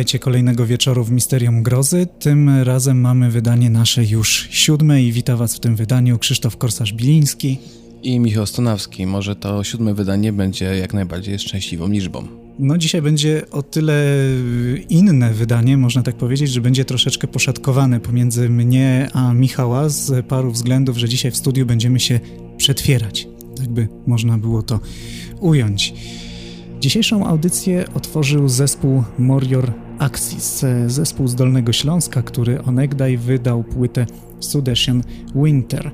Witajcie kolejnego wieczoru w Misterium Grozy. Tym razem mamy wydanie nasze już siódme i witam Was w tym wydaniu Krzysztof Korsarz-Biliński i Michał Stonawski. Może to siódme wydanie będzie jak najbardziej szczęśliwą liczbą. No dzisiaj będzie o tyle inne wydanie, można tak powiedzieć, że będzie troszeczkę poszatkowane pomiędzy mnie a Michała z paru względów, że dzisiaj w studiu będziemy się przetwierać. Tak by można było to ująć. Dzisiejszą audycję otworzył zespół Morior Axis, zespół z Dolnego Śląska, który onegdaj wydał płytę Sudesian Winter.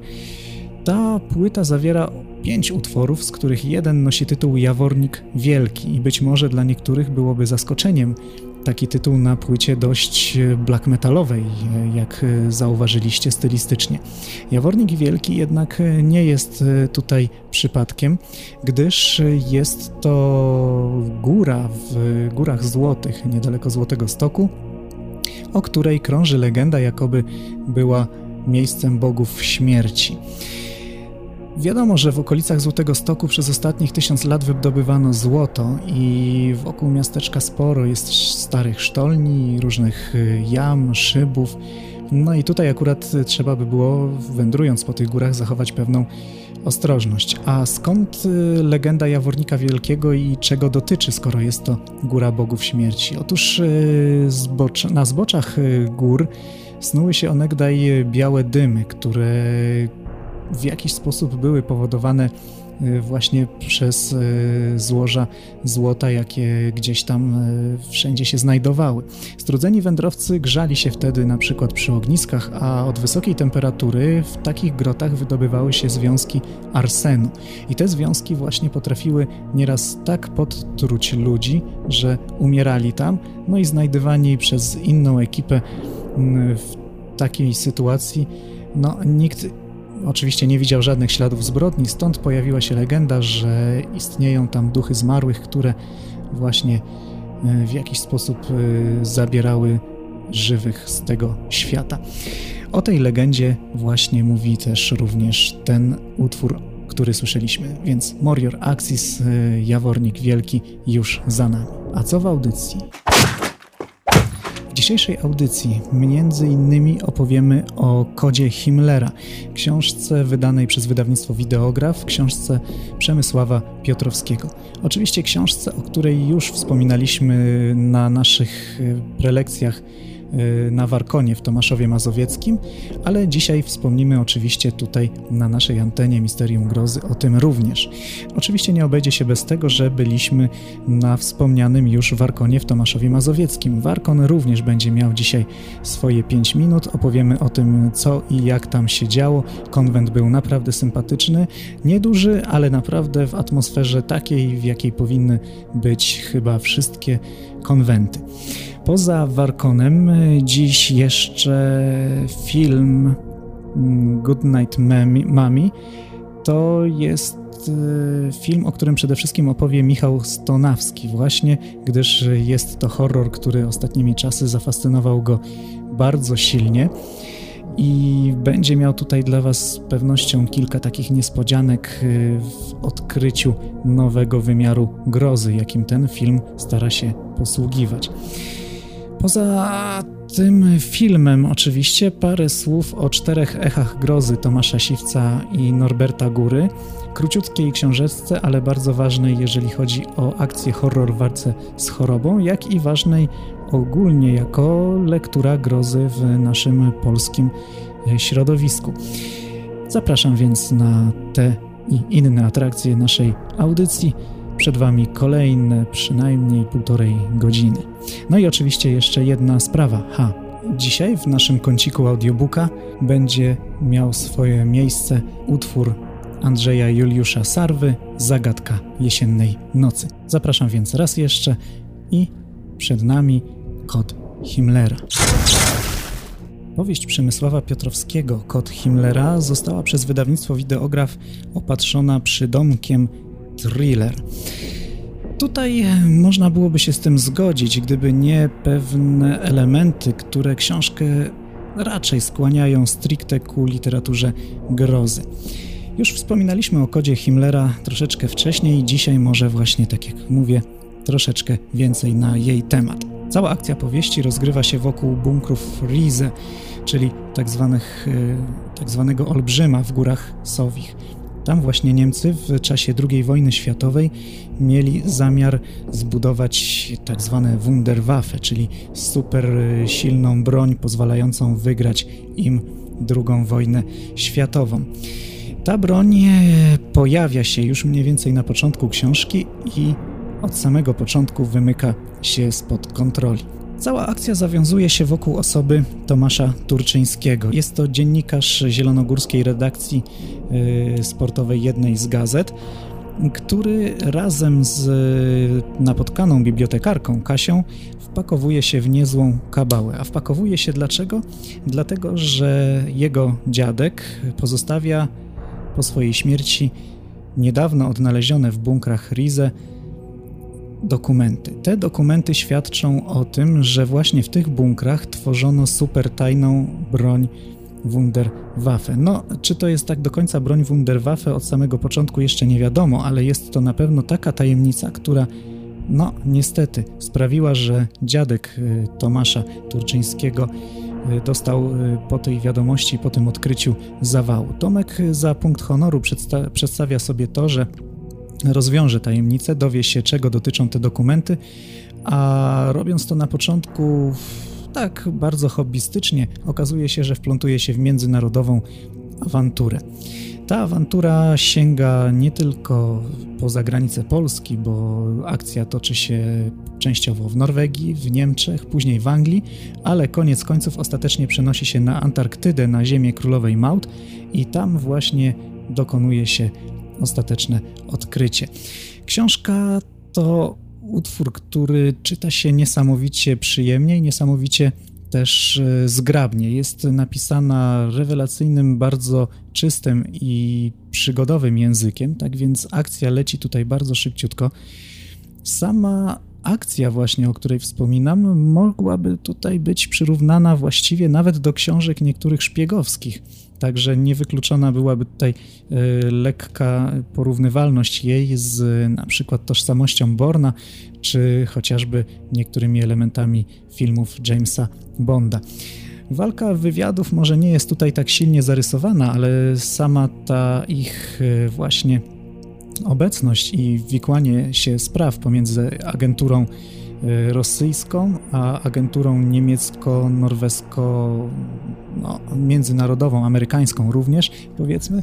Ta płyta zawiera pięć utworów, z których jeden nosi tytuł Jawornik Wielki i być może dla niektórych byłoby zaskoczeniem taki tytuł na płycie dość black metalowej, jak zauważyliście stylistycznie. Jawornik Wielki jednak nie jest tutaj przypadkiem, gdyż jest to góra w Górach Złotych, niedaleko Złotego Stoku, o której krąży legenda, jakoby była miejscem bogów śmierci. Wiadomo, że w okolicach Złotego Stoku przez ostatnich tysiąc lat wydobywano złoto i wokół miasteczka sporo jest starych sztolni, różnych y, jam, szybów. No i tutaj akurat trzeba by było, wędrując po tych górach, zachować pewną ostrożność. A skąd y, legenda Jawornika Wielkiego i czego dotyczy, skoro jest to Góra Bogów Śmierci? Otóż y, na zboczach gór snuły się onegdaj białe dymy, które w jakiś sposób były powodowane y, właśnie przez y, złoża złota, jakie gdzieś tam y, wszędzie się znajdowały. Strudzeni wędrowcy grzali się wtedy na przykład przy ogniskach, a od wysokiej temperatury w takich grotach wydobywały się związki arsenu. I te związki właśnie potrafiły nieraz tak podtruć ludzi, że umierali tam, no i znajdywani przez inną ekipę mm, w takiej sytuacji, no nikt oczywiście nie widział żadnych śladów zbrodni, stąd pojawiła się legenda, że istnieją tam duchy zmarłych, które właśnie e, w jakiś sposób e, zabierały żywych z tego świata. O tej legendzie właśnie mówi też również ten utwór, który słyszeliśmy, więc Morior Axis, e, Jawornik Wielki już za nami. A co w audycji? Dzisiejszej audycji innymi opowiemy o kodzie Himmlera, książce wydanej przez wydawnictwo Wideograf, książce Przemysława Piotrowskiego. Oczywiście książce, o której już wspominaliśmy na naszych e, prelekcjach Y, na Warkonie w Tomaszowie Mazowieckim, ale dzisiaj wspomnimy oczywiście tutaj na naszej antenie Misterium Grozy o tym również. Oczywiście nie obejdzie się bez tego, że byliśmy na wspomnianym już Warkonie w Tomaszowie Mazowieckim. Warkon również będzie miał dzisiaj swoje 5 minut. Opowiemy o tym, co i jak tam się działo. Konwent był naprawdę sympatyczny, nieduży, ale naprawdę w atmosferze takiej, w jakiej powinny być chyba wszystkie konwenty. Poza Warkonem dziś jeszcze film mm, Good Night Mami to jest e, film, o którym przede wszystkim opowie Michał Stonawski właśnie, gdyż jest to horror, który ostatnimi czasy zafascynował go bardzo silnie i będzie miał tutaj dla Was z pewnością kilka takich niespodzianek e, w odkryciu nowego wymiaru grozy, jakim ten film stara się posługiwać. Poza tym filmem oczywiście parę słów o czterech echach grozy Tomasza Siwca i Norberta Góry, króciutkiej książeczce, ale bardzo ważnej, jeżeli chodzi o akcję horror w walce z chorobą, jak i ważnej ogólnie jako lektura grozy w naszym polskim e, środowisku. Zapraszam więc na te i inne atrakcje naszej audycji. Przed Wami kolejne przynajmniej półtorej godziny. No i oczywiście jeszcze jedna sprawa. Ha, dzisiaj w naszym kąciku audiobooka będzie miał swoje miejsce utwór Andrzeja Juliusza Sarwy Zagadka jesiennej nocy. Zapraszam więc raz jeszcze i przed nami kod Himmlera. Powieść Przemysława Piotrowskiego Kod Himmlera została przez wydawnictwo Wideograf opatrzona przydomkiem thriller. Tutaj można byłoby się z tym zgodzić, gdyby nie pewne elementy, które książkę raczej skłaniają stricte ku literaturze grozy. Już wspominaliśmy o kodzie Himmlera troszeczkę wcześniej, dzisiaj może właśnie, tak jak mówię, troszeczkę więcej na jej temat. Cała akcja powieści rozgrywa się wokół bunkrów Rize, czyli tak, zwanych, tak zwanego olbrzyma w górach Sowich. Tam właśnie Niemcy w czasie II wojny światowej mieli zamiar zbudować tak zwane Wunderwaffe, czyli super silną broń pozwalającą wygrać im II wojnę światową. Ta broń pojawia się już mniej więcej na początku książki i od samego początku wymyka się spod kontroli. Cała akcja zawiązuje się wokół osoby Tomasza Turczyńskiego. Jest to dziennikarz zielonogórskiej redakcji y, sportowej jednej z gazet, który razem z napotkaną bibliotekarką Kasią wpakowuje się w niezłą kabałę. A wpakowuje się dlaczego? Dlatego, że jego dziadek pozostawia po swojej śmierci niedawno odnalezione w bunkrach Rize dokumenty. Te dokumenty świadczą o tym, że właśnie w tych bunkrach tworzono super tajną broń Wunderwaffe. No, czy to jest tak do końca broń Wunderwaffe od samego początku jeszcze nie wiadomo, ale jest to na pewno taka tajemnica, która no niestety sprawiła, że dziadek y, Tomasza Turczyńskiego y, dostał y, po tej wiadomości, po tym odkryciu zawału. Tomek za punkt honoru przedsta przedstawia sobie to, że rozwiąże tajemnicę, dowie się, czego dotyczą te dokumenty, a robiąc to na początku tak bardzo hobbystycznie, okazuje się, że wplątuje się w międzynarodową awanturę. Ta awantura sięga nie tylko poza granice Polski, bo akcja toczy się częściowo w Norwegii, w Niemczech, później w Anglii, ale koniec końców ostatecznie przenosi się na Antarktydę, na ziemię królowej Maut i tam właśnie dokonuje się ostateczne odkrycie. Książka to utwór, który czyta się niesamowicie przyjemnie i niesamowicie też e, zgrabnie. Jest napisana rewelacyjnym, bardzo czystym i przygodowym językiem, tak więc akcja leci tutaj bardzo szybciutko. Sama akcja właśnie, o której wspominam, mogłaby tutaj być przyrównana właściwie nawet do książek niektórych szpiegowskich. Także niewykluczona byłaby tutaj e, lekka porównywalność jej z na przykład tożsamością Borna, czy chociażby niektórymi elementami filmów Jamesa Bonda. Walka wywiadów może nie jest tutaj tak silnie zarysowana, ale sama ta ich e, właśnie obecność i wikłanie się spraw pomiędzy agenturą Y, rosyjską, a agenturą niemiecko-norwesko, no, międzynarodową, amerykańską również, powiedzmy,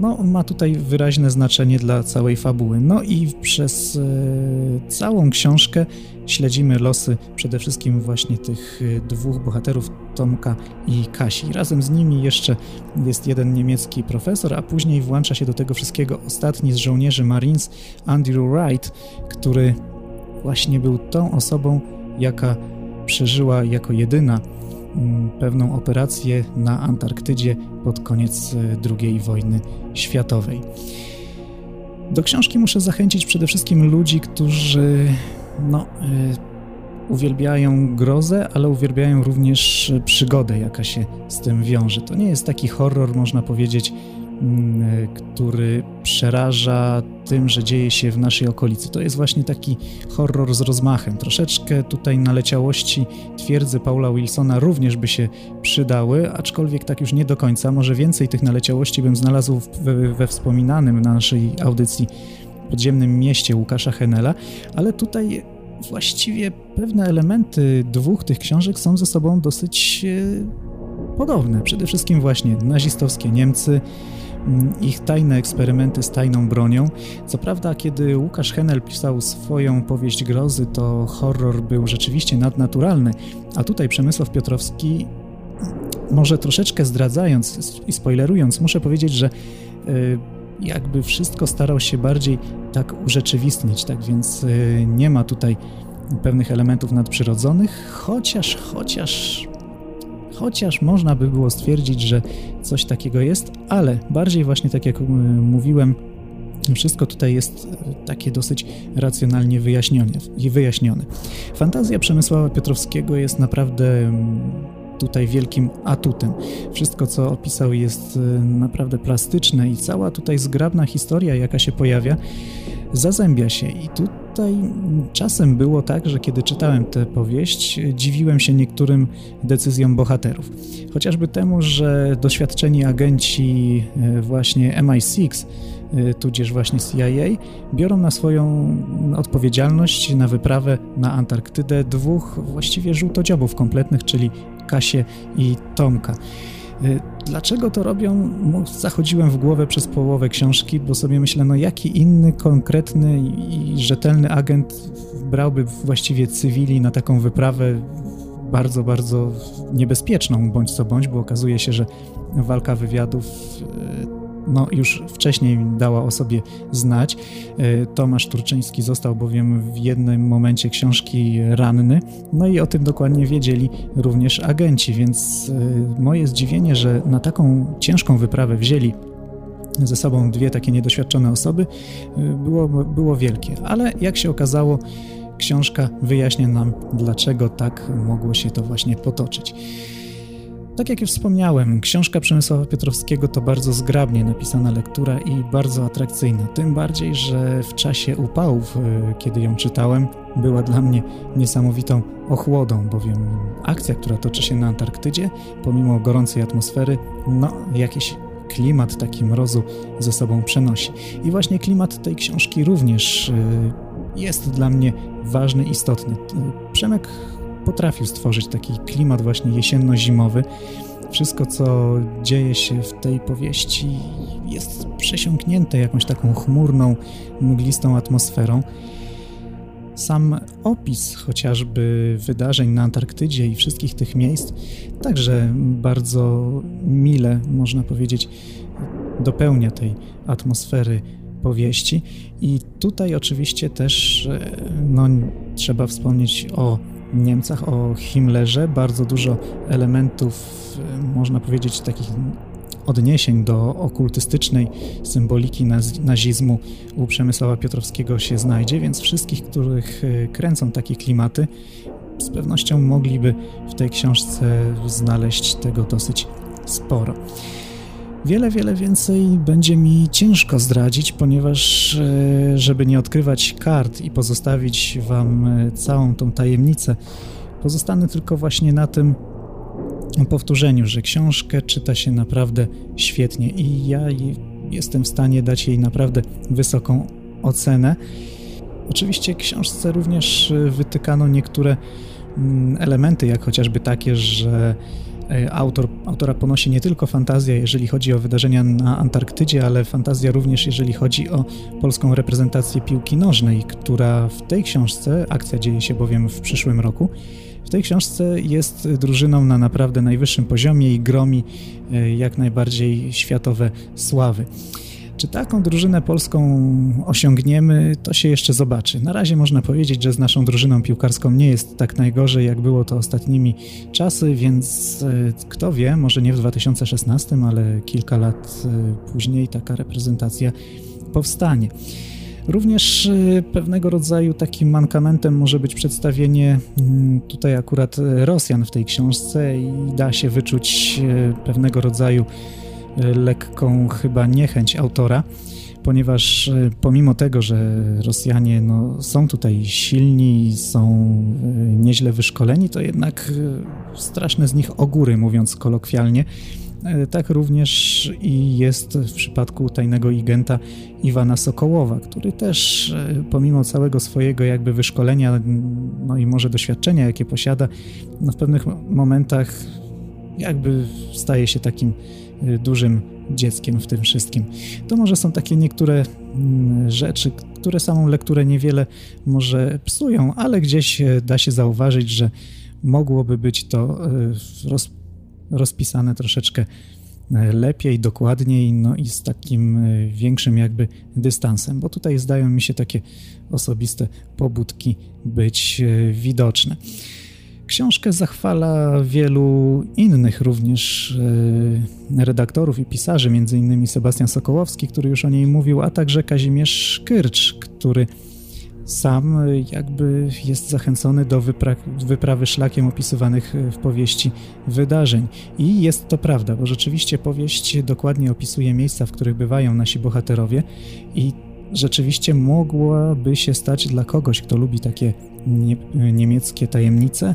no, ma tutaj wyraźne znaczenie dla całej fabuły. No i przez e, całą książkę śledzimy losy przede wszystkim właśnie tych y, dwóch bohaterów, Tomka i Kasi. Razem z nimi jeszcze jest jeden niemiecki profesor, a później włącza się do tego wszystkiego ostatni z żołnierzy Marines, Andrew Wright, który właśnie był tą osobą, jaka przeżyła jako jedyna mm, pewną operację na Antarktydzie pod koniec e, II wojny światowej. Do książki muszę zachęcić przede wszystkim ludzi, którzy no, y, uwielbiają grozę, ale uwielbiają również przygodę, jaka się z tym wiąże. To nie jest taki horror, można powiedzieć, który przeraża tym, że dzieje się w naszej okolicy. To jest właśnie taki horror z rozmachem. Troszeczkę tutaj naleciałości twierdzy Paula Wilsona również by się przydały, aczkolwiek tak już nie do końca. Może więcej tych naleciałości bym znalazł we, we wspominanym na naszej audycji podziemnym mieście Łukasza Henela, ale tutaj właściwie pewne elementy dwóch tych książek są ze sobą dosyć e, podobne. Przede wszystkim właśnie nazistowskie Niemcy, Mm, ich tajne eksperymenty z tajną bronią. Co prawda, kiedy Łukasz Henel pisał swoją powieść grozy, to horror był rzeczywiście nadnaturalny, a tutaj Przemysław Piotrowski, może troszeczkę zdradzając i spoilerując, muszę powiedzieć, że y, jakby wszystko starał się bardziej tak urzeczywistnić, tak więc y, nie ma tutaj pewnych elementów nadprzyrodzonych, chociaż, chociaż chociaż można by było stwierdzić, że coś takiego jest, ale bardziej właśnie tak jak mówiłem, wszystko tutaj jest e, takie dosyć racjonalnie wyjaśnione. wyjaśnione. Fantazja Przemysława Piotrowskiego jest naprawdę tutaj wielkim atutem. Wszystko, co opisał, jest e, naprawdę plastyczne i cała tutaj zgrabna historia, jaka się pojawia, zazębia się. I tu tutaj czasem było tak, że kiedy czytałem tę powieść, dziwiłem się niektórym decyzjom bohaterów. Chociażby temu, że doświadczeni agenci e, właśnie MI6 e, tudzież właśnie CIA, biorą na swoją odpowiedzialność na wyprawę na Antarktydę dwóch właściwie żółtodziobów kompletnych, czyli Kasię i Tomka. Y, dlaczego to robią? Zachodziłem w głowę przez połowę książki, bo sobie myślę, no jaki inny, konkretny i rzetelny agent brałby właściwie cywili na taką wyprawę bardzo, bardzo niebezpieczną, bądź co bądź, bo okazuje się, że walka wywiadów y, no, już wcześniej dała o sobie znać. E, Tomasz Turczyński został bowiem w jednym momencie książki ranny, no i o tym dokładnie wiedzieli również agenci, więc e, moje zdziwienie, że na taką ciężką wyprawę wzięli ze sobą dwie takie niedoświadczone osoby, e, było, było wielkie. Ale jak się okazało, książka wyjaśnia nam, dlaczego tak mogło się to właśnie potoczyć. Tak jak już wspomniałem, książka Przemysława Piotrowskiego to bardzo zgrabnie napisana lektura i bardzo atrakcyjna. Tym bardziej, że w czasie upałów, e, kiedy ją czytałem, była dla mnie niesamowitą ochłodą, bowiem akcja, która toczy się na Antarktydzie, pomimo gorącej atmosfery, no jakiś klimat taki mrozu ze sobą przenosi. I właśnie klimat tej książki również e, jest dla mnie ważny, istotny. Przemek potrafił stworzyć taki klimat właśnie jesienno-zimowy. Wszystko, co dzieje się w tej powieści, jest przesiąknięte jakąś taką chmurną, mglistą atmosferą. Sam opis chociażby wydarzeń na Antarktydzie i wszystkich tych miejsc także bardzo mile, można powiedzieć, dopełnia tej atmosfery powieści. I tutaj oczywiście też no, trzeba wspomnieć o Niemcach, o Himmlerze. Bardzo dużo elementów, e, można powiedzieć, takich odniesień do okultystycznej symboliki nazizmu u Przemysława Piotrowskiego się znajdzie, więc wszystkich, których e, kręcą takie klimaty, z pewnością mogliby w tej książce znaleźć tego dosyć sporo. Wiele, wiele więcej będzie mi ciężko zdradzić, ponieważ e, żeby nie odkrywać kart i pozostawić Wam e, całą tą tajemnicę, pozostanę tylko właśnie na tym powtórzeniu, że książkę czyta się naprawdę świetnie i ja jestem w stanie dać jej naprawdę wysoką ocenę. Oczywiście książce również e, wytykano niektóre mm, elementy, jak chociażby takie, że autor, autora ponosi nie tylko fantazja, jeżeli chodzi o wydarzenia na Antarktydzie, ale fantazja również, jeżeli chodzi o polską reprezentację piłki nożnej, która w tej książce, akcja dzieje się bowiem w przyszłym roku, w tej książce jest drużyną na naprawdę najwyższym poziomie i gromi e, jak najbardziej światowe sławy. Czy taką drużynę polską osiągniemy, to się jeszcze zobaczy. Na razie można powiedzieć, że z naszą drużyną piłkarską nie jest tak najgorzej, jak było to ostatnimi czasy, więc e, kto wie, może nie w 2016, ale kilka lat e, później taka reprezentacja powstanie. Również e, pewnego rodzaju takim mankamentem może być przedstawienie mm, tutaj akurat Rosjan w tej książce i da się wyczuć pewnego rodzaju lekką chyba niechęć autora, ponieważ e, pomimo tego, że Rosjanie no, są tutaj silni, są e, nieźle wyszkoleni, to jednak e, straszne z nich ogóry, mówiąc kolokwialnie. Tak również i jest w przypadku tajnego agenta Iwana Sokołowa, który też pomimo całego swojego jakby wyszkolenia, no i może doświadczenia, jakie posiada, no w pewnych momentach jakby staje się takim dużym dzieckiem w tym wszystkim. To może są takie niektóre mm, rzeczy, które samą lekturę niewiele może psują, ale gdzieś e, da się zauważyć, że mogłoby być to e, roz, rozpisane troszeczkę lepiej, dokładniej, no i z takim większym jakby dystansem, bo tutaj zdają mi się takie osobiste pobudki być widoczne. Książkę zachwala wielu innych również e, redaktorów i pisarzy, m.in. Sebastian Sokołowski, który już o niej mówił, a także Kazimierz Kyrcz, który sam jakby jest zachęcony do wypra wyprawy szlakiem opisywanych w powieści wydarzeń. I jest to prawda, bo rzeczywiście powieść dokładnie opisuje miejsca, w których bywają nasi bohaterowie i rzeczywiście mogłaby się stać dla kogoś, kto lubi takie nie, niemieckie tajemnice,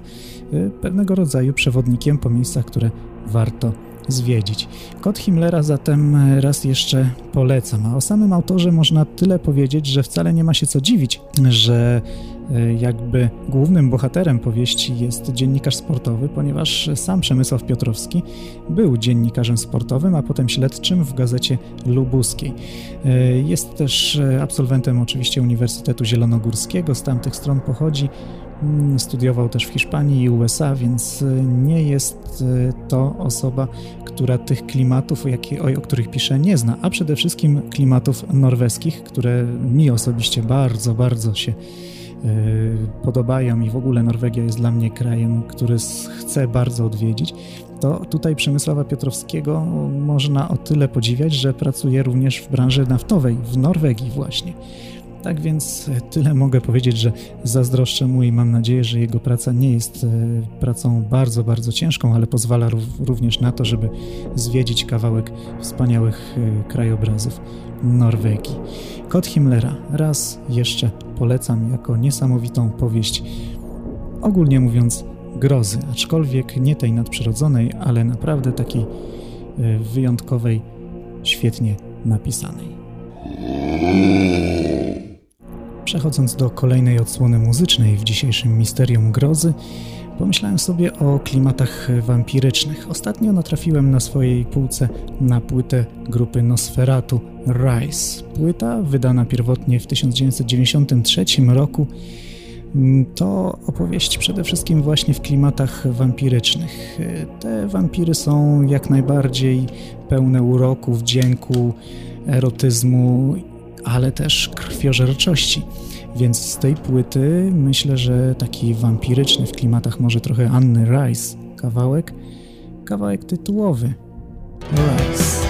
y, pewnego rodzaju przewodnikiem po miejscach, które warto zwiedzić. Kod Himmlera zatem raz jeszcze polecam, a o samym autorze można tyle powiedzieć, że wcale nie ma się co dziwić, że e, jakby głównym bohaterem powieści jest dziennikarz sportowy, ponieważ sam Przemysław Piotrowski był dziennikarzem sportowym, a potem śledczym w gazecie lubuskiej. E, jest też absolwentem oczywiście Uniwersytetu Zielonogórskiego, z tamtych stron pochodzi. Mm, studiował też w Hiszpanii i USA, więc nie jest to osoba, która tych klimatów, o, których pisze, nie zna, a przede wszystkim klimatów norweskich, które mi osobiście bardzo, bardzo się podobają i w ogóle Norwegia jest dla mnie krajem, który chcę bardzo odwiedzić, to tutaj Przemysława Piotrowskiego można o tyle podziwiać, że pracuje również w branży naftowej w Norwegii właśnie. Tak więc tyle mogę powiedzieć, że zazdroszczę mu i mam nadzieję, że jego praca nie jest e, pracą bardzo, bardzo ciężką, ale pozwala również na to, żeby zwiedzić kawałek wspaniałych e, krajobrazów Norwegii. Kot Himmlera raz jeszcze polecam jako niesamowitą powieść, ogólnie mówiąc grozy, aczkolwiek nie tej nadprzyrodzonej, ale naprawdę takiej e, wyjątkowej, świetnie napisanej. Przechodząc do kolejnej odsłony muzycznej w dzisiejszym Misterium Grozy, pomyślałem sobie o klimatach wampirycznych. Ostatnio natrafiłem na swojej półce na płytę grupy Nosferatu Rise. Płyta, wydana pierwotnie w 1993 roku, to opowieść przede wszystkim właśnie w klimatach wampirycznych. Te wampiry są jak najbardziej pełne uroku, wdzięku, erotyzmu ale też krwiożerczości. Więc z tej płyty myślę, że taki wampiryczny w klimatach może trochę Anny Rice kawałek, kawałek tytułowy Rice.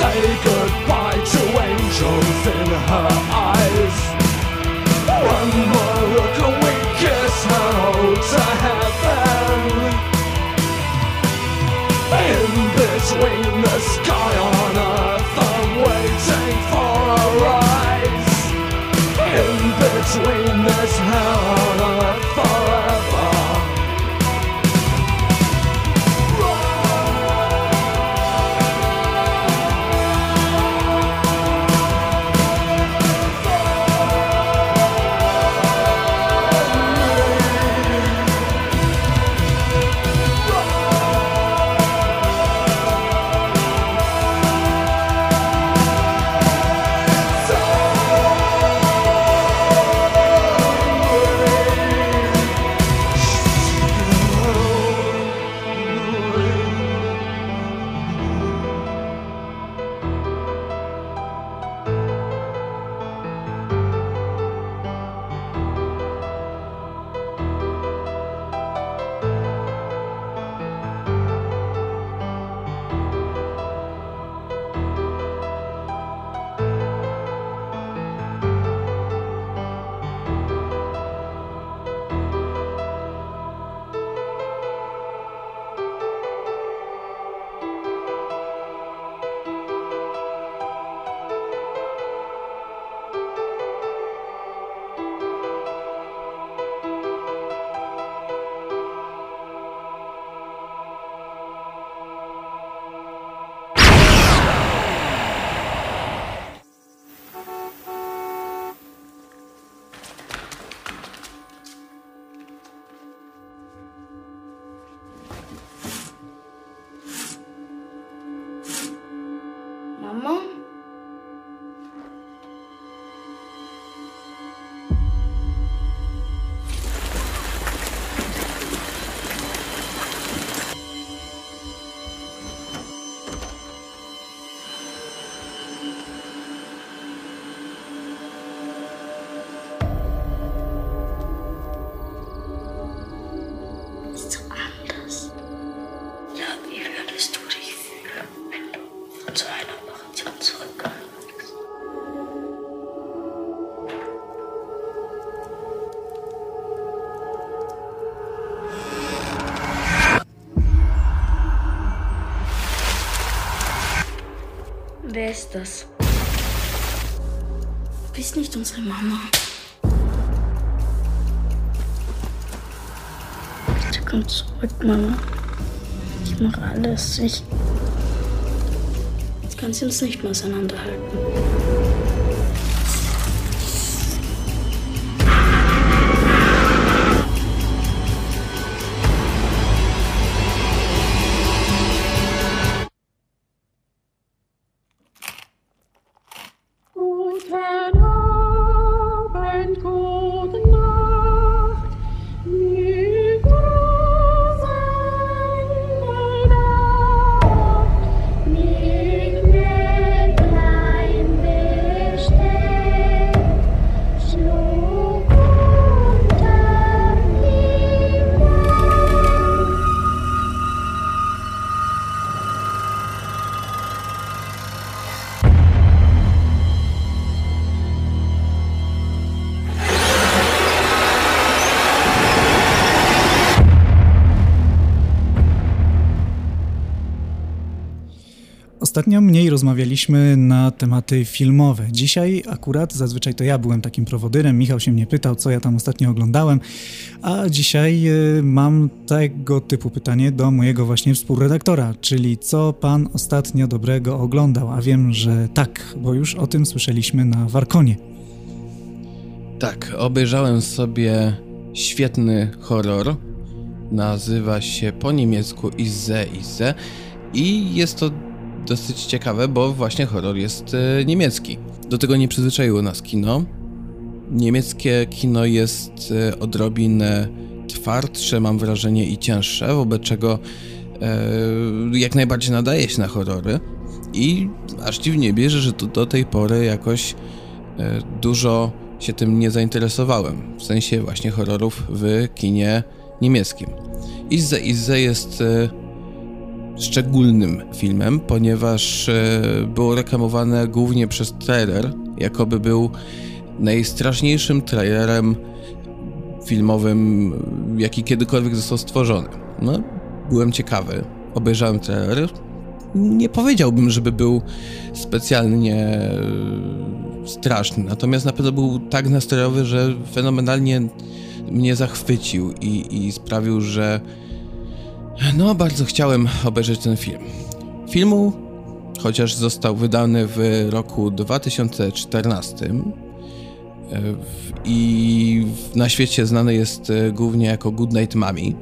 Say goodbye to angels in her eyes. One more look and we kiss her hold to heaven. In between the sky on earth, I'm waiting for a rise. In between Mama. Ich mache alles. Ich. Jetzt kannst du uns nicht mehr auseinanderhalten. Ostatnio mniej rozmawialiśmy na tematy filmowe. Dzisiaj akurat, zazwyczaj to ja byłem takim prowodyrem, Michał się mnie pytał, co ja tam ostatnio oglądałem, a dzisiaj y, mam tego typu pytanie do mojego właśnie współredaktora, czyli co pan ostatnio dobrego oglądał? A wiem, że tak, bo już o tym słyszeliśmy na Warkonie. Tak, obejrzałem sobie świetny horror. Nazywa się po niemiecku Izze Izze i jest to dosyć ciekawe, bo właśnie horror jest e, niemiecki. Do tego nie przyzwyczaiło nas kino. Niemieckie kino jest e, odrobinę twardsze, mam wrażenie, i cięższe, wobec czego e, jak najbardziej nadaje się na horrory. I aż dziwnie bierze, że to do tej pory jakoś dużo się tym nie zainteresowałem. W sensie właśnie horrorów w kinie niemieckim. Izze Izze jest szczególnym filmem, ponieważ e, było reklamowane głównie przez trailer, jakoby był najstraszniejszym trailerem filmowym, jaki kiedykolwiek został stworzony. No, byłem ciekawy, obejrzałem trailer. Nie powiedziałbym, żeby był specjalnie e, straszny, natomiast na pewno był tak nastrojowy, że fenomenalnie mnie zachwycił i, i sprawił, że no, bardzo chciałem obejrzeć ten film. Filmu, chociaż został wydany w roku 2014 e, i na świecie znany jest e, głównie jako Good Night Mommy,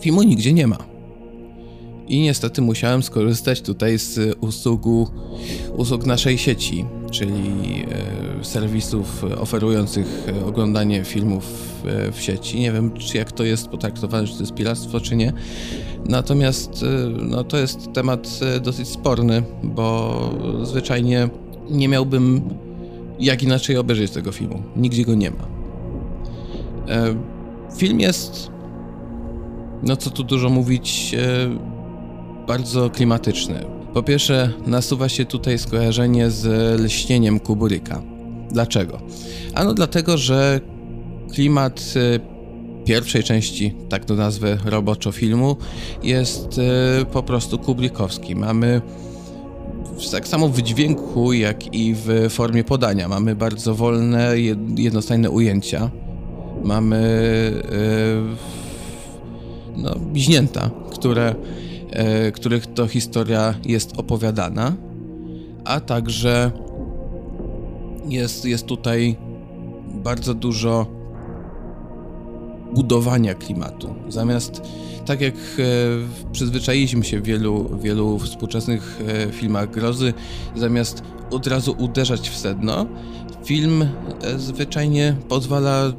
filmu nigdzie nie ma. I niestety musiałem skorzystać tutaj z usługu, usług naszej sieci, czyli e, serwisów oferujących e, oglądanie filmów e, w sieci. Nie wiem, czy jak to jest potraktowane, czy to jest piractwo, czy nie. Natomiast e, no, to jest temat e, dosyć sporny, bo zwyczajnie nie miałbym jak inaczej obejrzeć tego filmu. Nigdzie go nie ma. E, Film jest, no co tu dużo mówić, e, bardzo klimatyczny. Po pierwsze, nasuwa się tutaj skojarzenie z lśnieniem Kuburyka. Dlaczego? Ano dlatego, że klimat e, pierwszej części, tak to nazwę roboczo filmu, jest e, po prostu kubrykowski. Mamy tak samo w dźwięku, jak i w formie podania. Mamy bardzo wolne, jed- jednostajne ujęcia. Mamy e, no, bliźnięta, które, których to historia jest opowiadana, a także jest, jest tutaj bardzo dużo budowania klimatu. Zamiast, tak jak e, przyzwyczailiśmy się w wielu, wielu współczesnych e, filmach grozy, zamiast od razu uderzać w sedno, film e, zwyczajnie pozwala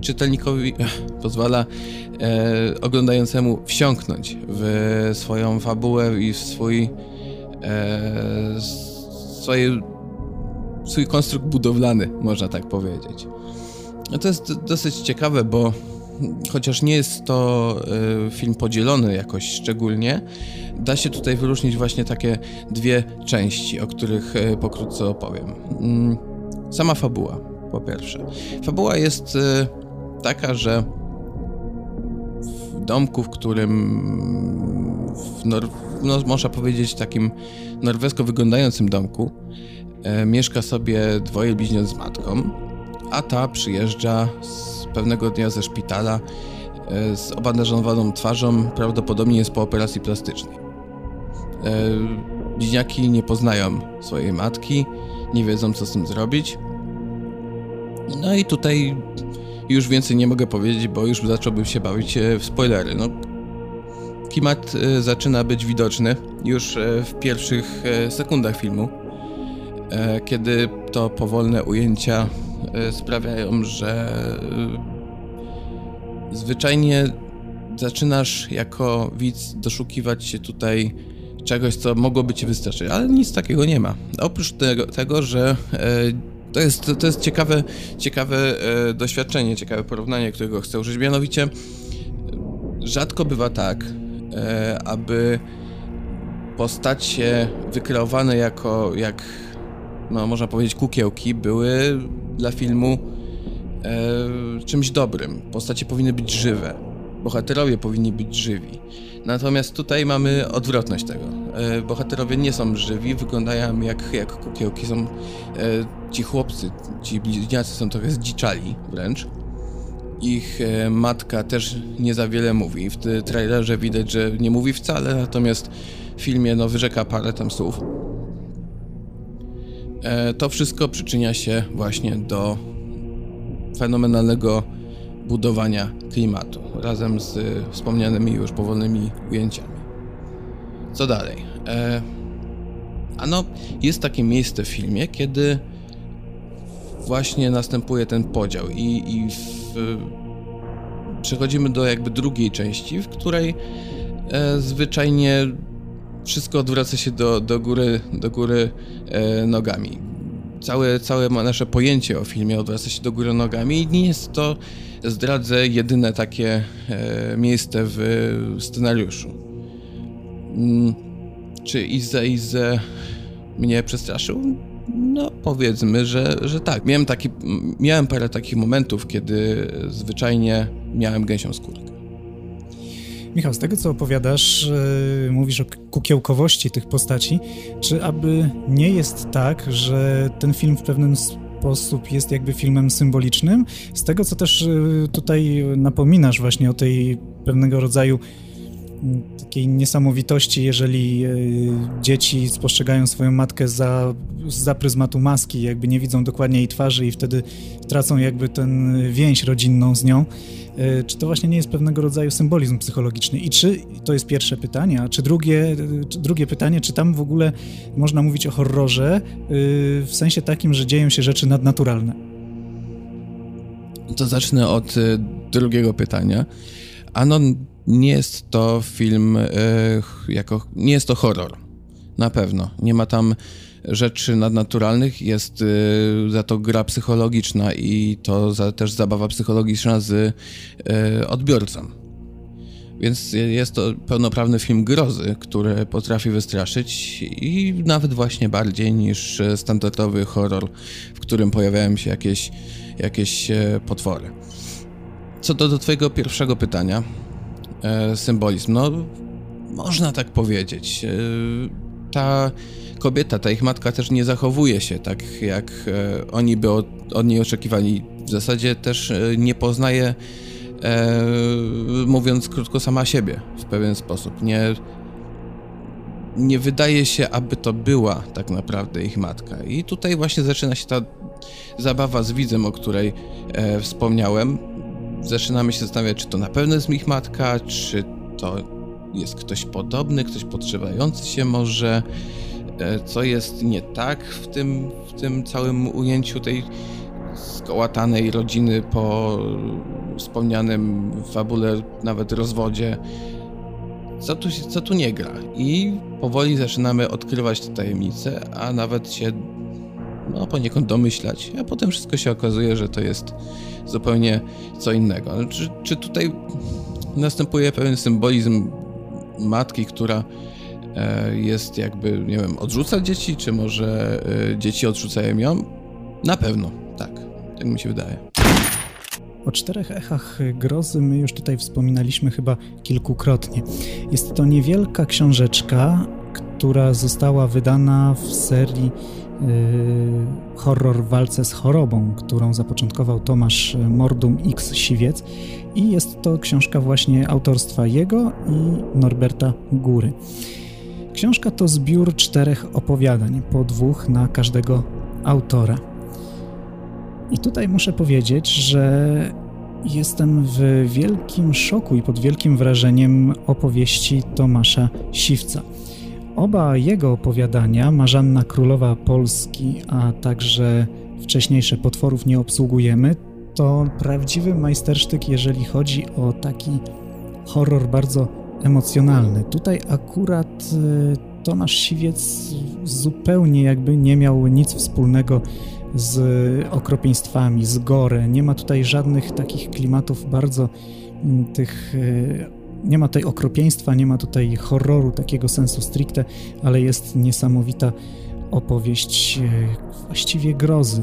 czytelnikowi, pozwala e, oglądającemu wsiąknąć w swoją fabułę i w swój e, swoje, swój konstrukt budowlany, można tak powiedzieć. No to jest dosyć ciekawe, bo chociaż nie jest to e, film podzielony jakoś szczególnie, da się tutaj wyróżnić właśnie takie dwie części, o których e, pokrótce opowiem. Mm, Sama fabuła, po pierwsze. Fabuła jest e, taka, że w domku, w którym w Nor- no, można powiedzieć takim norwesko wyglądającym domku e, mieszka sobie dwoje bliźniąt z matką, a ta przyjeżdża z pewnego dnia ze szpitala e, z obandażowaną twarzą, prawdopodobnie jest po operacji plastycznej. E, bliźniaki nie poznają swojej matki, nie wiedzą co z tym zrobić. No i tutaj już więcej nie mogę powiedzieć, bo już zacząłbym się bawić e, w spoilery. No, klimat e, zaczyna być widoczny już e, w pierwszych sekundach filmu, kiedy to powolne ujęcia sprawiają, że zwyczajnie zaczynasz jako widz doszukiwać się tutaj czegoś, co mogłoby ci wystarczyć, ale nic takiego nie ma. Oprócz tego, tego że to jest, to jest ciekawe, ciekawe e, doświadczenie, ciekawe porównanie, którego chcę użyć. Mianowicie, e, rzadko bywa tak, e, aby postacie wykreowane jako, jak no, można powiedzieć, kukiełki, były dla filmu czymś dobrym. Postacie powinny być żywe. Bohaterowie powinni być żywi. Natomiast tutaj mamy odwrotność tego. E, bohaterowie nie są żywi, wyglądają jak, jak kukiełki. Są, e, ci chłopcy, ci bliźniacy są trochę zdziczali wręcz. Ich e, matka też nie za wiele mówi. W trailerze widać, że nie mówi wcale, natomiast w filmie no, wyrzeka parę tam słów. To wszystko przyczynia się właśnie do fenomenalnego budowania klimatu razem z y, wspomnianymi już powolnymi ujęciami. Co dalej? E, ano, jest takie miejsce w filmie, kiedy właśnie następuje ten podział i, i w, przechodzimy do jakby drugiej części, w której e, zwyczajnie wszystko odwraca się do, do góry, do góry e, nogami. Całe, całe nasze pojęcie o filmie odwraca się do góry nogami i nie jest to, zdradzę, jedyne takie e, miejsce w scenariuszu. Mm, czy Ize Ize mnie przestraszył? No, powiedzmy, że, że tak. Miałem, taki, miałem parę takich momentów, kiedy zwyczajnie miałem gęsią skórkę. Michał, z tego co opowiadasz, yy, mówisz o kukiełkowości tych postaci. Czy aby nie jest tak, że ten film w pewnym sposób jest jakby filmem symbolicznym? Z tego co też yy, tutaj napominasz właśnie o tej pewnego rodzaju takiej niesamowitości, jeżeli yy, dzieci spostrzegają swoją matkę za, za pryzmatu maski, jakby nie widzą dokładnie jej twarzy i wtedy tracą jakby ten więź rodzinną z nią. E, Czy to właśnie nie jest pewnego rodzaju symbolizm psychologiczny? I czy, to jest pierwsze pytanie, a czy drugie, czy drugie pytanie, czy tam w ogóle można mówić o horrorze w sensie takim, że dzieją się rzeczy nadnaturalne? To zacznę od drugiego pytania. Ano, nie jest to film y, jako. Nie jest to horror. Na pewno. Nie ma tam rzeczy nadnaturalnych, jest y, za to gra psychologiczna i to za, też zabawa psychologiczna z y, odbiorcą. Więc jest to pełnoprawny film grozy, który potrafi wystraszyć i nawet właśnie bardziej niż standardowy horror, w którym pojawiają się jakieś, jakieś e, potwory. Co do, do twojego pierwszego pytania, e, symbolizm, no można tak powiedzieć. E, ta kobieta, ta ich matka też nie zachowuje się tak, jak e, oni by od, od niej oczekiwali. W zasadzie też e, nie poznaje, e, mówiąc krótko, sama siebie w pewien sposób. Nie, nie wydaje się, aby to była tak naprawdę ich matka. I tutaj właśnie zaczyna się ta zabawa z widzem, o której e, wspomniałem. Zaczynamy się zastanawiać, czy to na pewno jest ich matka, czy to jest ktoś podobny, ktoś podszywający się może, e, co jest nie tak w tym, w tym całym ujęciu tej skołatanej rodziny po wspomnianym fabule nawet rozwodzie. Co tu, co tu nie gra? I powoli zaczynamy odkrywać te tajemnice, a nawet się no, poniekąd domyślać, a potem wszystko się okazuje, że to jest zupełnie co innego. Czy, czy tutaj następuje pewien symbolizm matki, która e, jest jakby, nie wiem, odrzuca dzieci, czy może e, dzieci odrzucają ją? Na pewno, tak. Tak mi się wydaje. O czterech echach grozy my już tutaj wspominaliśmy chyba kilkukrotnie. Jest to niewielka książeczka, która została wydana w serii Horror w walce z chorobą, którą zapoczątkował Tomasz Mordum X Siwiec i jest to książka właśnie autorstwa jego i Norberta Góry. Książka to zbiór czterech opowiadań, po dwóch na każdego autora. I tutaj muszę powiedzieć, że jestem w wielkim szoku i pod wielkim wrażeniem opowieści Tomasza Siwca. Oba jego opowiadania, Marzanna Królowa Polski, a także wcześniejsze Potworów nie obsługujemy, to prawdziwy majstersztyk, jeżeli chodzi o taki horror bardzo emocjonalny. Tutaj akurat y, Tomasz Siwiec zupełnie jakby nie miał nic wspólnego z okropieństwami, z gore. Nie ma tutaj żadnych takich klimatów bardzo tych. Nie ma tutaj okropieństwa, nie ma tutaj horroru takiego sensu stricte, ale jest niesamowita opowieść e, właściwie grozy.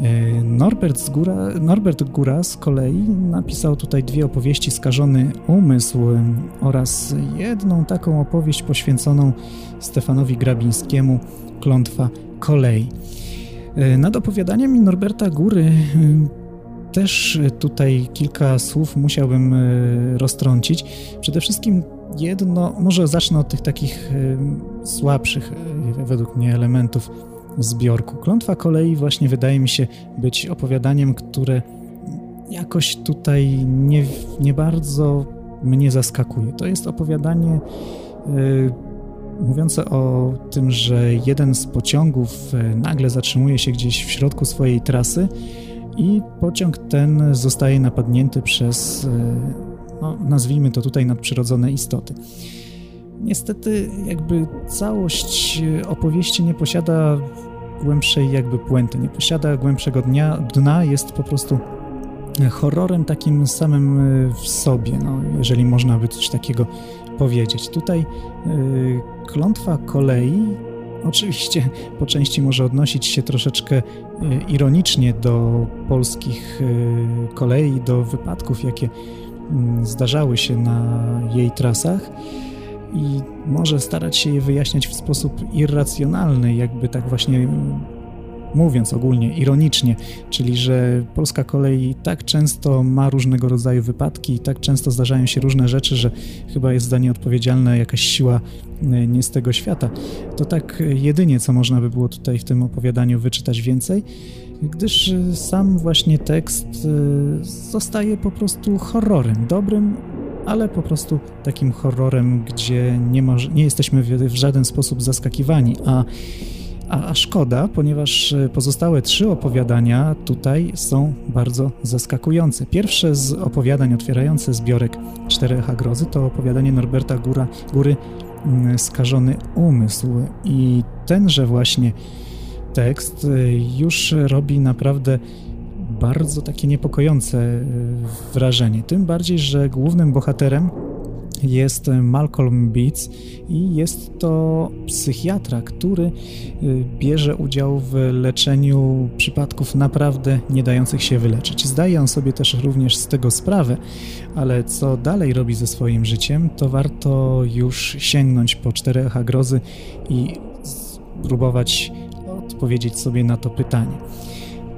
E, Norbert, z Góra, Norbert Góra z kolei napisał tutaj dwie opowieści Skażony Umysł e, oraz jedną taką opowieść poświęconą Stefanowi Grabińskiemu Klątwa Kolei. Nad opowiadaniem Norberta Góry też e, tutaj kilka słów musiałbym e, roztrącić. Przede wszystkim jedno, może zacznę od tych takich e, słabszych według mnie elementów zbiorku. Klątwa kolei właśnie wydaje mi się być opowiadaniem, które jakoś tutaj nie, nie bardzo mnie zaskakuje. To jest opowiadanie mówiące o tym, że jeden z pociągów nagle zatrzymuje się gdzieś w środku swojej trasy i pociąg ten zostaje napadnięty przez, e, no, nazwijmy to tutaj nadprzyrodzone istoty. Niestety, jakby całość e, opowieści nie posiada głębszej jakby puenty, nie posiada głębszego dnia, dna, jest po prostu horrorem takim samym y, w sobie, no, jeżeli można by coś takiego powiedzieć. Tutaj y, klątwa kolei oczywiście po części może odnosić się troszeczkę y, ironicznie do polskich y, kolei, do wypadków, jakie mm, zdarzały się na jej trasach i może starać się je wyjaśniać w sposób irracjonalny, jakby tak właśnie mm, mówiąc ogólnie, ironicznie, czyli że polska kolej tak często ma różnego rodzaju wypadki tak często zdarzają się różne rzeczy, że chyba jest za nie odpowiedzialna jakaś siła y, nie z tego świata. To tak jedynie, co można by było tutaj w tym opowiadaniu wyczytać więcej, gdyż y, sam właśnie tekst y, zostaje po prostu horrorem, dobrym, ale po prostu takim horrorem, gdzie nie, nie jesteśmy w, w żaden sposób zaskakiwani, a a, szkoda, ponieważ e, pozostałe trzy opowiadania tutaj są bardzo zaskakujące. Pierwsze z opowiadań otwierające zbiorek Cztery Echa Grozy to opowiadanie Norberta Góra, Góry mm, Skażony Umysł i tenże właśnie tekst e, już robi naprawdę bardzo takie niepokojące e, wrażenie. Tym bardziej, że głównym bohaterem jest Malcolm Beats i jest to psychiatra, który y, bierze udział w leczeniu przypadków naprawdę nie dających się wyleczyć. Zdaje on sobie też również z tego sprawę, ale co dalej robi ze swoim życiem, to warto już sięgnąć po cztery echa grozy i spróbować odpowiedzieć sobie na to pytanie.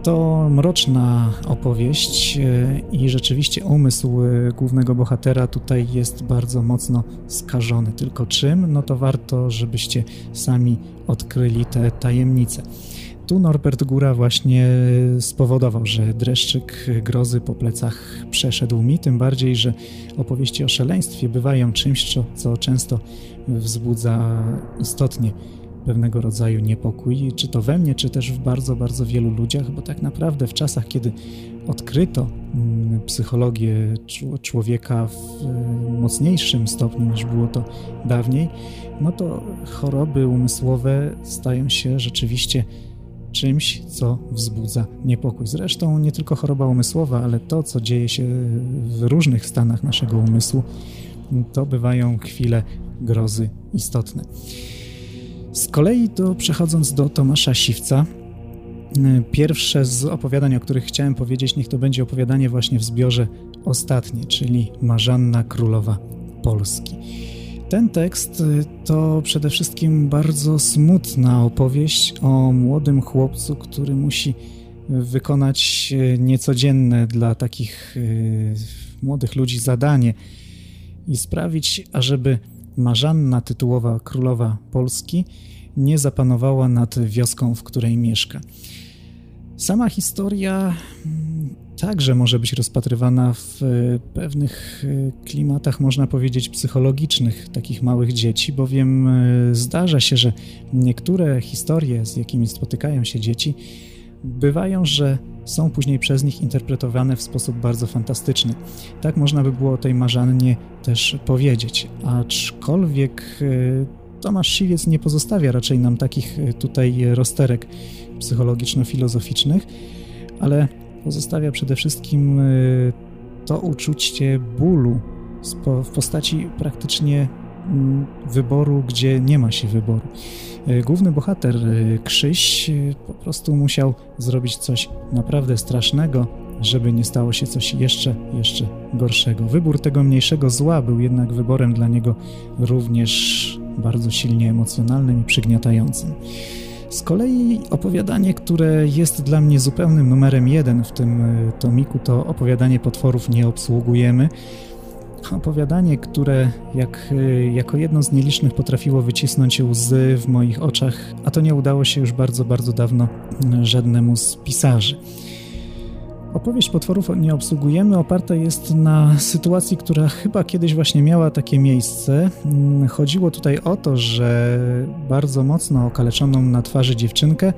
To mroczna opowieść e, i rzeczywiście umysł e, głównego bohatera tutaj jest bardzo mocno skażony. Tylko czym? No to warto, żebyście sami odkryli te tajemnice. Tu Norbert Góra właśnie spowodował, że dreszczyk grozy po plecach przeszedł mi, tym bardziej, że opowieści o szaleństwie bywają czymś, co, co często wzbudza istotnie pewnego rodzaju niepokój, czy to we mnie, czy też w bardzo, bardzo wielu ludziach, bo tak naprawdę w czasach, kiedy odkryto mm, psychologię czł- człowieka w e, mocniejszym stopniu niż było to dawniej, no to choroby umysłowe stają się rzeczywiście czymś, co wzbudza niepokój. Zresztą nie tylko choroba umysłowa, ale to, co dzieje się w różnych stanach naszego umysłu, to bywają chwile grozy istotne. Z kolei to przechodząc do Tomasza Siwca, y, pierwsze z opowiadań, o których chciałem powiedzieć, niech to będzie opowiadanie właśnie w zbiorze ostatnie, czyli Marzanna Królowa Polski. Ten tekst y, to przede wszystkim bardzo smutna opowieść o młodym chłopcu, który musi wykonać y, niecodzienne dla takich młodych ludzi zadanie i sprawić, ażeby Marzanna, tytułowa królowa Polski, nie zapanowała nad wioską, w której mieszka. Sama historia mm, także może być rozpatrywana w e, pewnych e, klimatach, można powiedzieć, psychologicznych takich małych dzieci, bowiem e, zdarza się, że niektóre historie, z jakimi spotykają się dzieci, bywają, że są później przez nich interpretowane w sposób bardzo fantastyczny. Tak można by było o tej Marzannie też powiedzieć. Aczkolwiek e, Tomasz Siwiec nie pozostawia raczej nam takich e, tutaj rozterek psychologiczno-filozoficznych, ale pozostawia przede wszystkim e, to uczucie bólu w postaci praktycznie wyboru, gdzie nie ma się wyboru. E, Główny bohater e, Krzyś e, po prostu musiał zrobić coś naprawdę strasznego, żeby nie stało się coś jeszcze, jeszcze gorszego. Wybór tego mniejszego zła był jednak wyborem dla niego również bardzo silnie emocjonalnym i przygniatającym. Z kolei opowiadanie, które jest dla mnie zupełnym numerem jeden w tym tomiku, to opowiadanie potworów nie obsługujemy. Opowiadanie, które jak, e, jako jedno z nielicznych potrafiło wycisnąć łzy w moich oczach, a to nie udało się już bardzo, bardzo dawno m, żadnemu z pisarzy. Opowieść potworów nie obsługujemy oparta jest na sytuacji, która chyba kiedyś właśnie miała takie miejsce. Mm, Chodziło tutaj o to, że bardzo mocno okaleczoną na twarzy dziewczynkę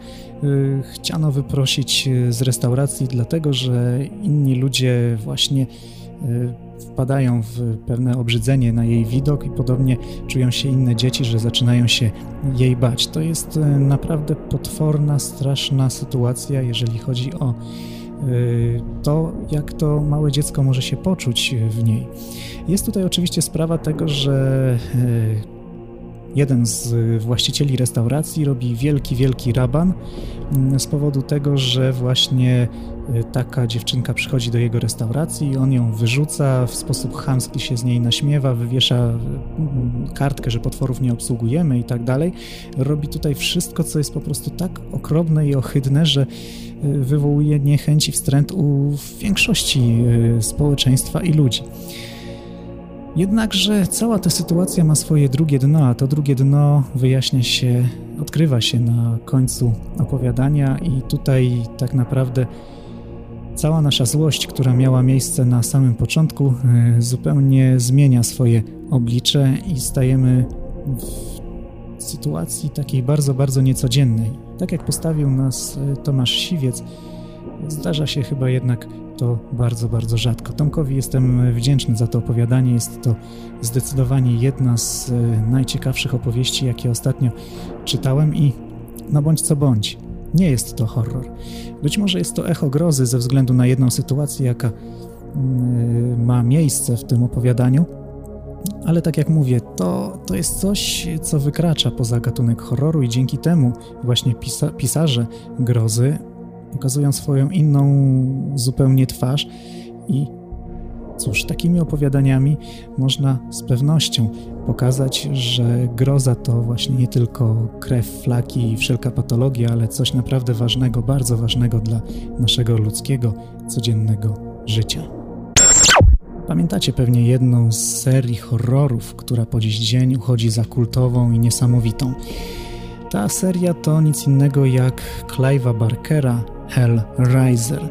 y, chciano wyprosić y, z restauracji, dlatego że inni ludzie właśnie y, wpadają w pewne obrzydzenie na jej widok i podobnie czują się inne dzieci, że zaczynają się jej bać. To jest y, naprawdę potworna, straszna sytuacja, jeżeli chodzi o y, to, jak to małe dziecko może się poczuć w niej. Jest tutaj oczywiście sprawa tego, że y, jeden z właścicieli restauracji robi wielki, wielki raban mm, z powodu tego, że właśnie y, taka dziewczynka przychodzi do jego restauracji i on ją wyrzuca, w sposób chamski się z niej naśmiewa, wywiesza mm, kartkę, że potworów nie obsługujemy i tak dalej. Robi tutaj wszystko, co jest po prostu tak okropne i ohydne, że y, wywołuje niechęć i wstręt u większości y, społeczeństwa i ludzi. Jednakże cała ta sytuacja ma swoje drugie dno, a to drugie dno wyjaśnia się, odkrywa się na końcu opowiadania, i tutaj tak naprawdę cała nasza złość, która miała miejsce na samym początku, e, zupełnie zmienia swoje oblicze i stajemy w sytuacji takiej bardzo, bardzo niecodziennej. Tak jak postawił nas e, Tomasz Siwiec, zdarza się chyba jednak to bardzo, bardzo rzadko. Tomkowi jestem wdzięczny za to opowiadanie. Jest to zdecydowanie jedna z e, najciekawszych opowieści, jakie ostatnio czytałem i no bądź co bądź, nie jest to horror. Być może jest to echo grozy ze względu na jedną sytuację, jaka mm, ma miejsce w tym opowiadaniu, ale tak jak mówię, to, to jest coś, co wykracza poza gatunek horroru i dzięki temu właśnie pisa pisarze grozy pokazują swoją inną zupełnie twarz i cóż, takimi opowiadaniami można z pewnością pokazać, że groza to właśnie nie tylko krew, flaki i wszelka patologia, ale coś naprawdę ważnego, bardzo ważnego dla naszego ludzkiego, codziennego życia. Pamiętacie pewnie jedną z serii horrorów, która po dziś dzień uchodzi za kultową i niesamowitą. Ta seria to nic innego jak Clive'a Barkera Hellraiser.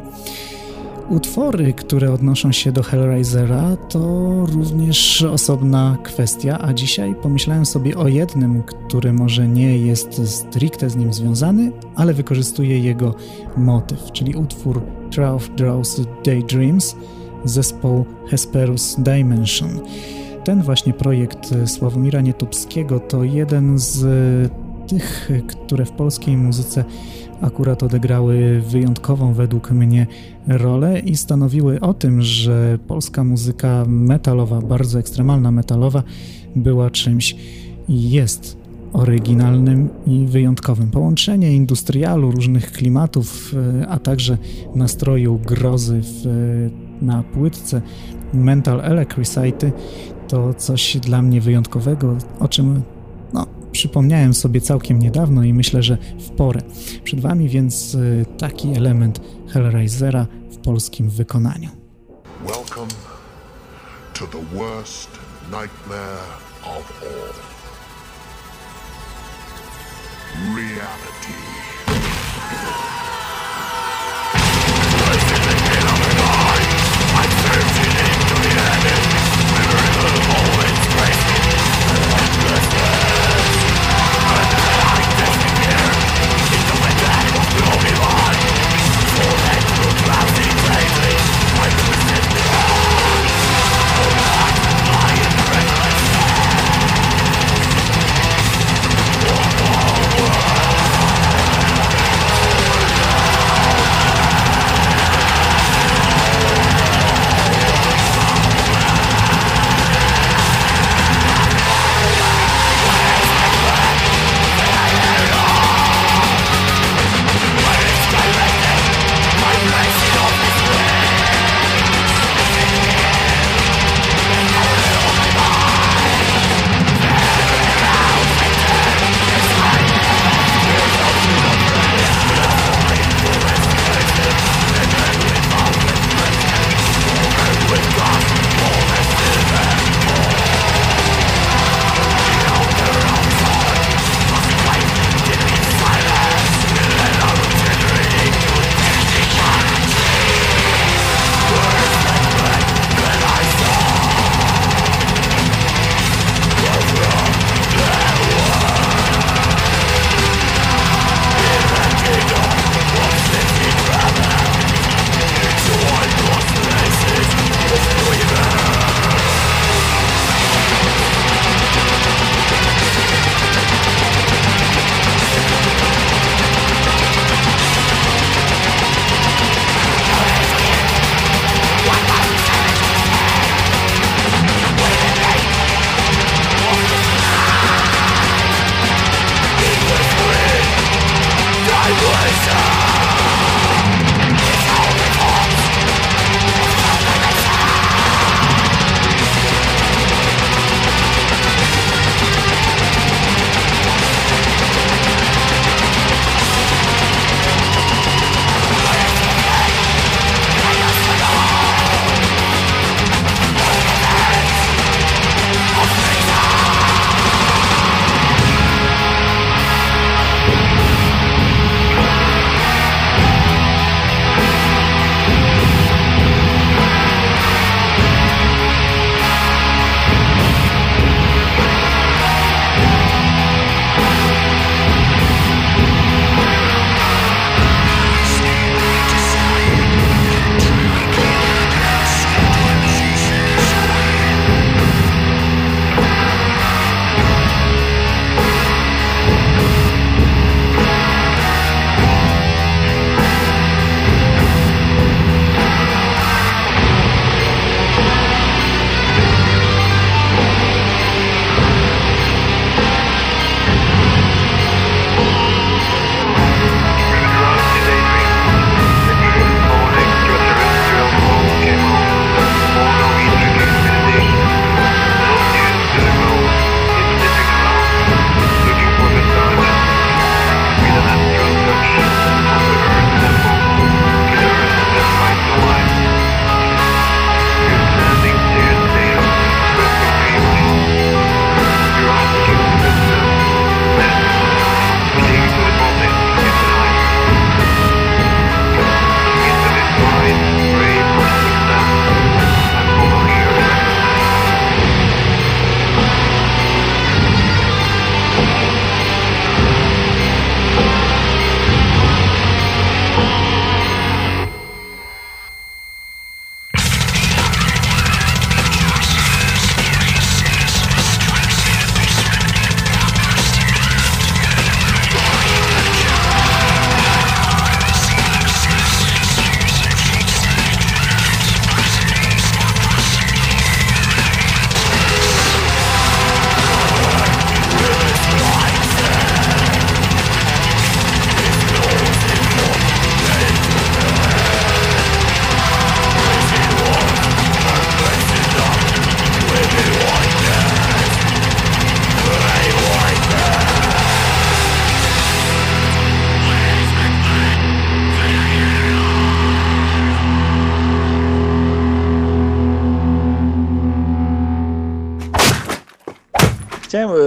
Utwory, które odnoszą się do Hellraisera, to również osobna kwestia, a dzisiaj pomyślałem sobie o jednym, który może nie jest stricte z nim związany, ale wykorzystuje jego motyw, czyli utwór Trough Draws Daydreams, zespoł Hesperus Dimension. Ten właśnie projekt Sławomira Nietupskiego to jeden z tych, które w polskiej muzyce akurat odegrały wyjątkową według mnie rolę i stanowiły o tym, że polska muzyka metalowa, bardzo ekstremalna metalowa, była czymś i jest oryginalnym i wyjątkowym. Połączenie industrialu, różnych klimatów, e, a także nastroju grozy w, na płytce Mental Electricity to coś dla mnie wyjątkowego, o czym przypomniałem sobie całkiem niedawno i myślę, że w porę. Przed Wami więc y, taki element Hellraisera w polskim wykonaniu. Welcome to the worst nightmare of all. Reality.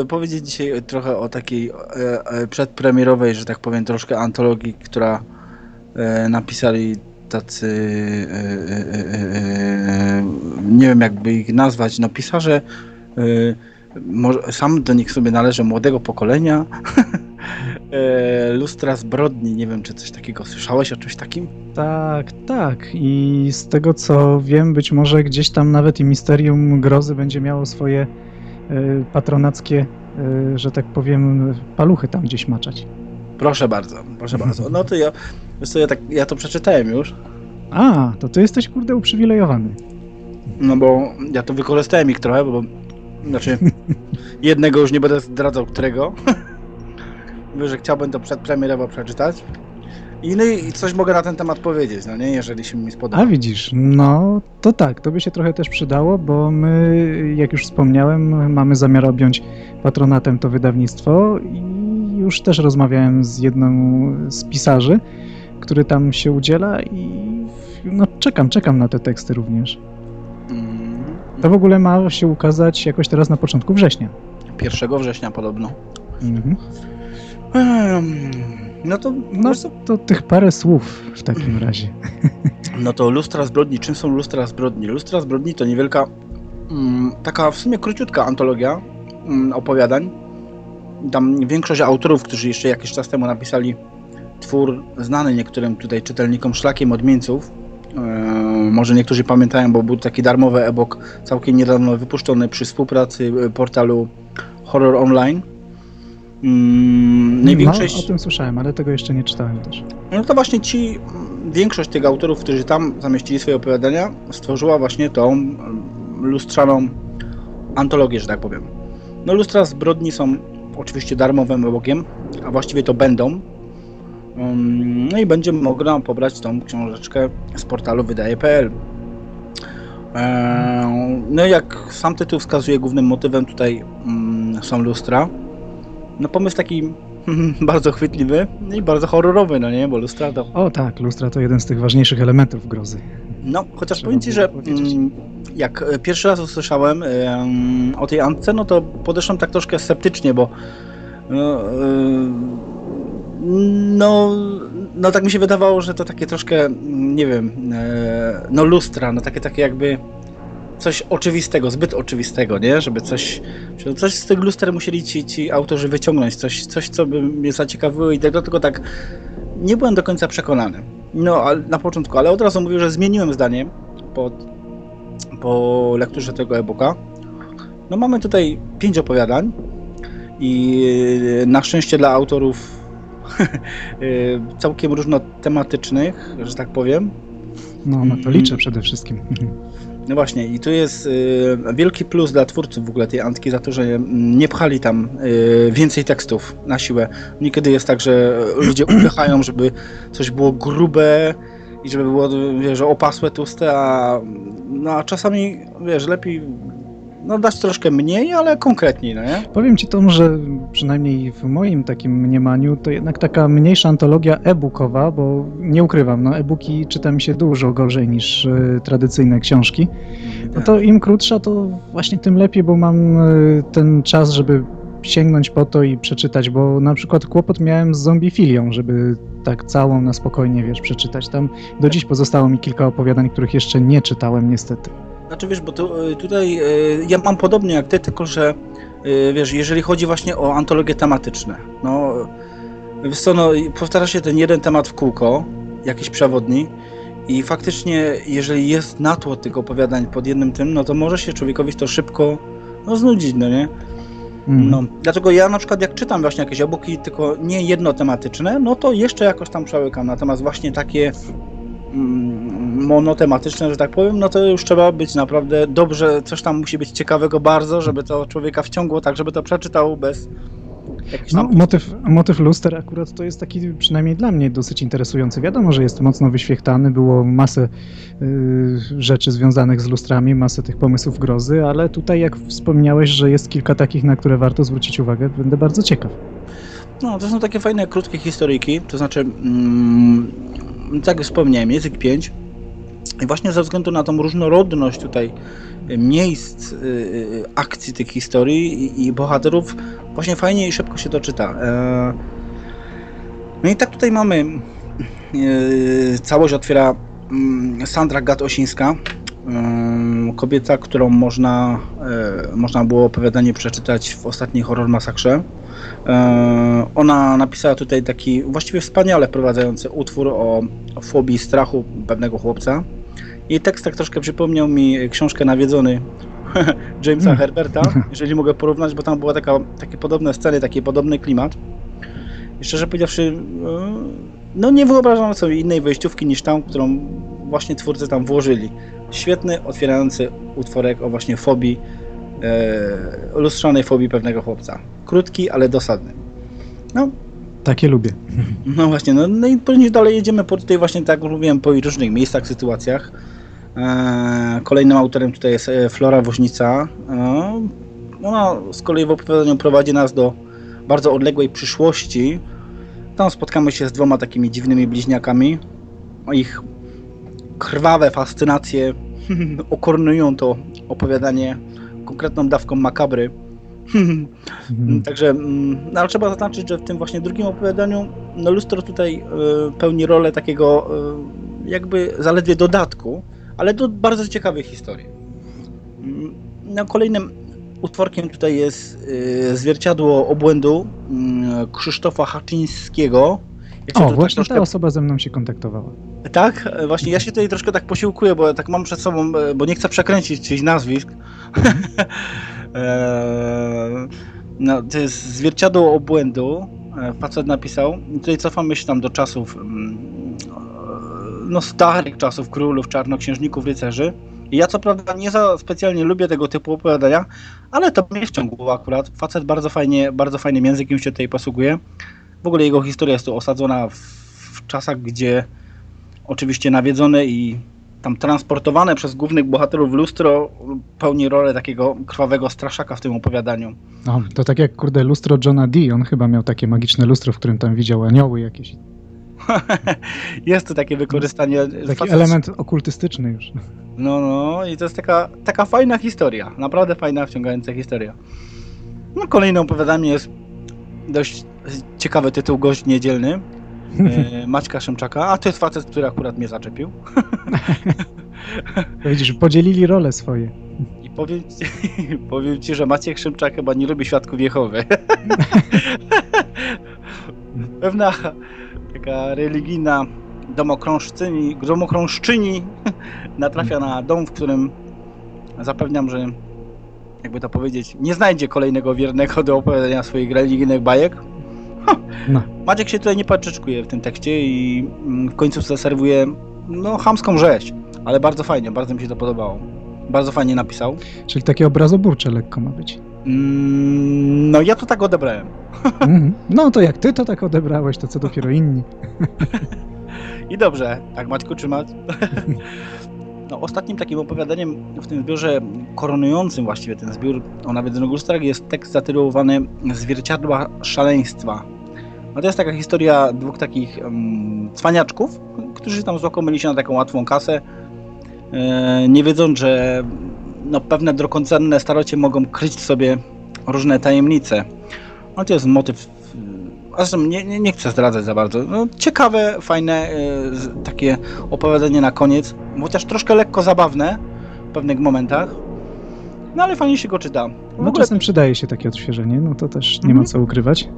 Powiedzieć dzisiaj trochę o takiej e, e, przedpremierowej, że tak powiem, troszkę antologii, która e, napisali tacy, nie wiem jakby ich nazwać, no pisarze, sam do nich sobie należę młodego pokolenia, lustra zbrodni, nie wiem czy coś takiego, słyszałeś o czymś takim? Tak, tak. I z tego co wiem, być może gdzieś tam nawet i Misterium Grozy będzie miało swoje patronackie, e, że tak powiem, paluchy tam gdzieś maczać. Proszę bardzo, proszę bardzo. No to ja, ja, tak, ja to przeczytałem już, A, to ty jesteś kurde uprzywilejowany. No bo ja to wykorzystałem ich trochę, bo znaczy jednego już nie będę zdradzał, którego. Mówię, że chciałbym to przedpremierowo przeczytać. I, no i coś mogę na ten temat powiedzieć, no nie, jeżeli się mi spodoba. A widzisz, no to tak, to by się trochę też przydało, bo my, jak już wspomniałem, mamy zamiar objąć patronatem to wydawnictwo i już też rozmawiałem z jedną z pisarzy, który tam się udziela i no czekam, czekam na te teksty również. Mm, To w ogóle ma się ukazać jakoś teraz na początku września. 1 września podobno. Mhm. Em, No to, No to tych parę słów w takim razie. no to lustra zbrodni. Czym są lustra zbrodni? Lustra zbrodni to niewielka, mm, taka w sumie króciutka antologia mm, opowiadań. Tam większość autorów, którzy jeszcze jakiś czas temu napisali twór znany niektórym tutaj czytelnikom szlakiem odmieńców. E, może niektórzy pamiętają, bo był taki darmowy e-book całkiem niedawno wypuszczony przy współpracy e, portalu Horror Online. Mm, no większość... o tym słyszałem, ale tego jeszcze nie czytałem też. No to właśnie ci, mm, większość tych autorów, którzy tam zamieścili swoje opowiadania, stworzyła właśnie tą mm, lustrzaną antologię, że tak powiem. No lustra zbrodni są oczywiście darmowym bogiem, a właściwie to będą. Mm, No i będzie mogła pobrać tą książeczkę z portalu wydaje.pl. Eee, No jak sam tytuł wskazuje, głównym motywem tutaj są lustra. No pomysł taki bardzo chwytliwy no i bardzo horrorowy, no nie, bo lustra to... O tak, lustra to jeden z tych ważniejszych elementów grozy. No, chociaż Trzeba powiem ci, że mm, jak e, pierwszy raz usłyszałem em, o tej Antce, no to podeszłem tak troszkę sceptycznie, bo no, e, no, no tak mi się wydawało, że to takie troszkę, nie wiem, e, no lustra, no takie, takie jakby coś oczywistego, zbyt oczywistego, nie? Żeby coś, coś z tych luster musieli ci, ci autorzy wyciągnąć, coś, coś, co by mnie zaciekawiło i tego, tylko tak nie byłem do końca przekonany. No, na początku, ale od razu mówię, że zmieniłem zdanie po, po lekturze tego e-booka. No mamy tutaj pięć opowiadań i na szczęście dla autorów e, całkiem różnotematycznych, że tak powiem. No, na to Mhm. liczę przede wszystkim. No właśnie, i tu jest y, wielki plus dla twórców w ogóle tej Antki za to, że nie pchali tam y, więcej tekstów na siłę. Niekiedy jest tak, że ludzie upychają, żeby coś było grube i żeby było, wiesz, opasłe, tłuste, a, no, a czasami, wiesz, lepiej no, dać troszkę mniej, ale konkretniej, no nie? Powiem ci Tom, że przynajmniej w moim takim mniemaniu to jednak taka mniejsza antologia e-bookowa, bo nie ukrywam, no e-booki czyta mi się dużo gorzej niż e, tradycyjne książki. No to im krótsza, to właśnie tym lepiej, bo mam e, ten czas, żeby sięgnąć po to i przeczytać, bo na przykład kłopot miałem z zombiefilią, żeby tak całą na spokojnie, wiesz, przeczytać. Tam do dziś pozostało mi kilka opowiadań, których jeszcze nie czytałem niestety. Znaczy wiesz, bo tu, y, tutaj y, ja mam podobnie jak ty, tylko że y, wiesz, jeżeli chodzi właśnie o antologie tematyczne, no wiesz co, no powtarza się ten jeden temat w kółko, jakiś przewodni i faktycznie jeżeli jest natło tych opowiadań pod jednym tym, no to może się człowiekowi to szybko no, znudzić, no nie? Mm. No, dlatego ja na przykład jak czytam właśnie jakieś e-booki, tylko nie jednotematyczne, no to jeszcze jakoś tam przełykam, natomiast właśnie takie monotematyczne, że tak powiem, no to już trzeba być naprawdę dobrze, coś tam musi być ciekawego bardzo, żeby to człowieka wciągło, tak żeby to przeczytał bez No, motyw, motyw luster akurat to jest taki przynajmniej dla mnie dosyć interesujący. Wiadomo, że jest mocno wyświechtany, było masę y, rzeczy związanych z lustrami, masę tych pomysłów grozy, ale tutaj jak wspomniałeś, że jest kilka takich, na które warto zwrócić uwagę, będę bardzo ciekaw. No, to są takie fajne, krótkie historyjki, to znaczy, mm, tak jak wspomniałem, język 5, I właśnie ze względu na tą różnorodność tutaj miejsc, y, y, akcji tych historii i, bohaterów, właśnie fajnie i szybko się to czyta. E, No i tak tutaj mamy, y, całość otwiera mm, Sandra Gat-Osińska, kobieta, którą można, e, można było opowiadanie przeczytać w ostatniej Horror Masakrze. E, Ona napisała tutaj taki właściwie wspaniale wprowadzający utwór o, fobii strachu pewnego chłopca. Jej tekst tak troszkę przypomniał mi książkę Nawiedzony Jamesa Mm. Herberta, jeżeli mogę porównać, bo tam była taka, takie podobne sceny, taki podobny klimat. I szczerze powiedziawszy, e, no nie wyobrażam sobie innej wejściówki niż tą, którą właśnie twórcy tam włożyli. Świetny, otwierający utworek o właśnie fobii, e, lustrzanej fobii pewnego chłopca. Krótki, ale dosadny. No, Takie lubię. no właśnie, no, no i później dalej jedziemy po tutaj właśnie, tak jak mówiłem, po różnych miejscach, sytuacjach. E, kolejnym autorem tutaj jest e, Flora Woźnica. E, ona z kolei w opowiadaniu prowadzi nas do bardzo odległej przyszłości. Tam spotkamy się z dwoma takimi dziwnymi bliźniakami. Ich krwawe fascynacje okornują to opowiadanie konkretną dawką makabry. Mhm. Także, mm, no, ale trzeba zaznaczyć, że w tym właśnie drugim opowiadaniu no, lustro tutaj e, pełni rolę takiego e, jakby zaledwie dodatku, ale do bardzo ciekawej historii. Mm, No, kolejnym utworkiem tutaj jest e, zwierciadło obłędu mm, Krzysztofa Haczyńskiego. Się O, tutaj właśnie troszkę- ta osoba ze mną się kontaktowała. Tak, e, właśnie ja się tutaj troszkę tak posiłkuję, bo ja tak mam przed sobą, e, bo nie chcę przekręcić czyjś nazwisk. Eee, no, to jest zwierciadło obłędu. e, Facet napisał. Tutaj cofamy się tam do czasów, mm, e, no starych czasów królów, czarnoksiężników, rycerzy. I ja co prawda nie za specjalnie lubię tego typu opowiadania, ale to mnie wciągło akurat. Facet bardzo fajnie, bardzo fajnym językiem się tutaj posługuje. W ogóle jego historia jest tu osadzona w, w czasach, gdzie oczywiście nawiedzone i tam transportowane przez głównych bohaterów lustro pełni rolę takiego krwawego straszaka w tym opowiadaniu. O, to tak jak kurde lustro Johna Dee, on chyba miał takie magiczne lustro, w którym tam widział anioły jakieś. Jest to takie wykorzystanie. Taki facet- element okultystyczny już. No, no, i to jest taka, taka fajna historia. Naprawdę fajna, wciągająca historia. No, kolejne opowiadanie jest dość ciekawy tytuł, Gość Niedzielny. E, Maćka Szymczaka, a to jest facet, który akurat mnie zaczepił. Widzisz, podzielili role swoje. I powiem ci, powiem ci, że Maciek Szymczak chyba nie lubi świadków Jehowy. Pewna taka religijna domokrążczyni, domokrążczyni natrafia na dom, w którym zapewniam, że jakby to powiedzieć, nie znajdzie kolejnego wiernego do opowiadania swoich religijnych bajek. No. Maciek się tutaj nie paczyczkuje w tym tekście i mm, w końcu zaserwuje no chamską rzeź, ale bardzo fajnie, bardzo mi się to podobało. Bardzo fajnie napisał. Czyli takie obrazoburcze lekko ma być. Mm, No ja to tak odebrałem. Mhm. No to jak ty to tak odebrałeś, to co dopiero inni. I dobrze, tak Maćku trzymać. No, ostatnim takim opowiadaniem w tym zbiorze, koronującym właściwie ten zbiór o nawiedzonych lustrach jest tekst zatytułowany Zwierciadła szaleństwa. No to jest taka historia dwóch takich um, cwaniaczków, którzy tam złakomyli się na taką łatwą kasę, e, nie wiedząc, że no, pewne drogoncenne starocie mogą kryć sobie różne tajemnice. No to jest motyw a zresztą nie, nie, nie chcę zdradzać za bardzo. No, ciekawe, fajne e, takie opowiadanie na koniec, chociaż troszkę lekko zabawne w pewnych momentach. No ale fajnie się go czyta. No ogóle- czasem przydaje się takie odświeżenie, no to też nie Mhm. ma co ukrywać.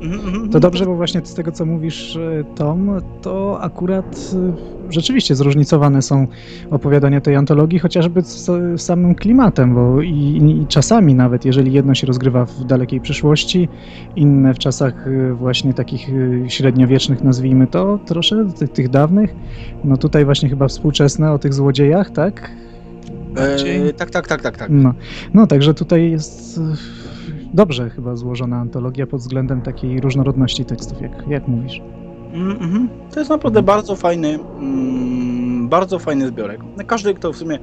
Mhm, mhm, To dobrze, bo właśnie z tego, co mówisz, e, Tom, to akurat e, rzeczywiście zróżnicowane są opowiadania tej antologii, chociażby z z samym klimatem, bo i, i czasami nawet, jeżeli jedno się rozgrywa w dalekiej przyszłości, inne w czasach e, właśnie takich średniowiecznych, nazwijmy to, troszkę tych, tych dawnych, no tutaj właśnie chyba współczesne o tych złodziejach, tak? E, tak, tak, tak, tak, tak. No, no także tutaj jest dobrze chyba złożona antologia pod względem takiej różnorodności tekstów, jak, jak mówisz. Mhm, mhm. To jest naprawdę bardzo fajny, mm, bardzo fajny zbiorek. Każdy, kto w sumie,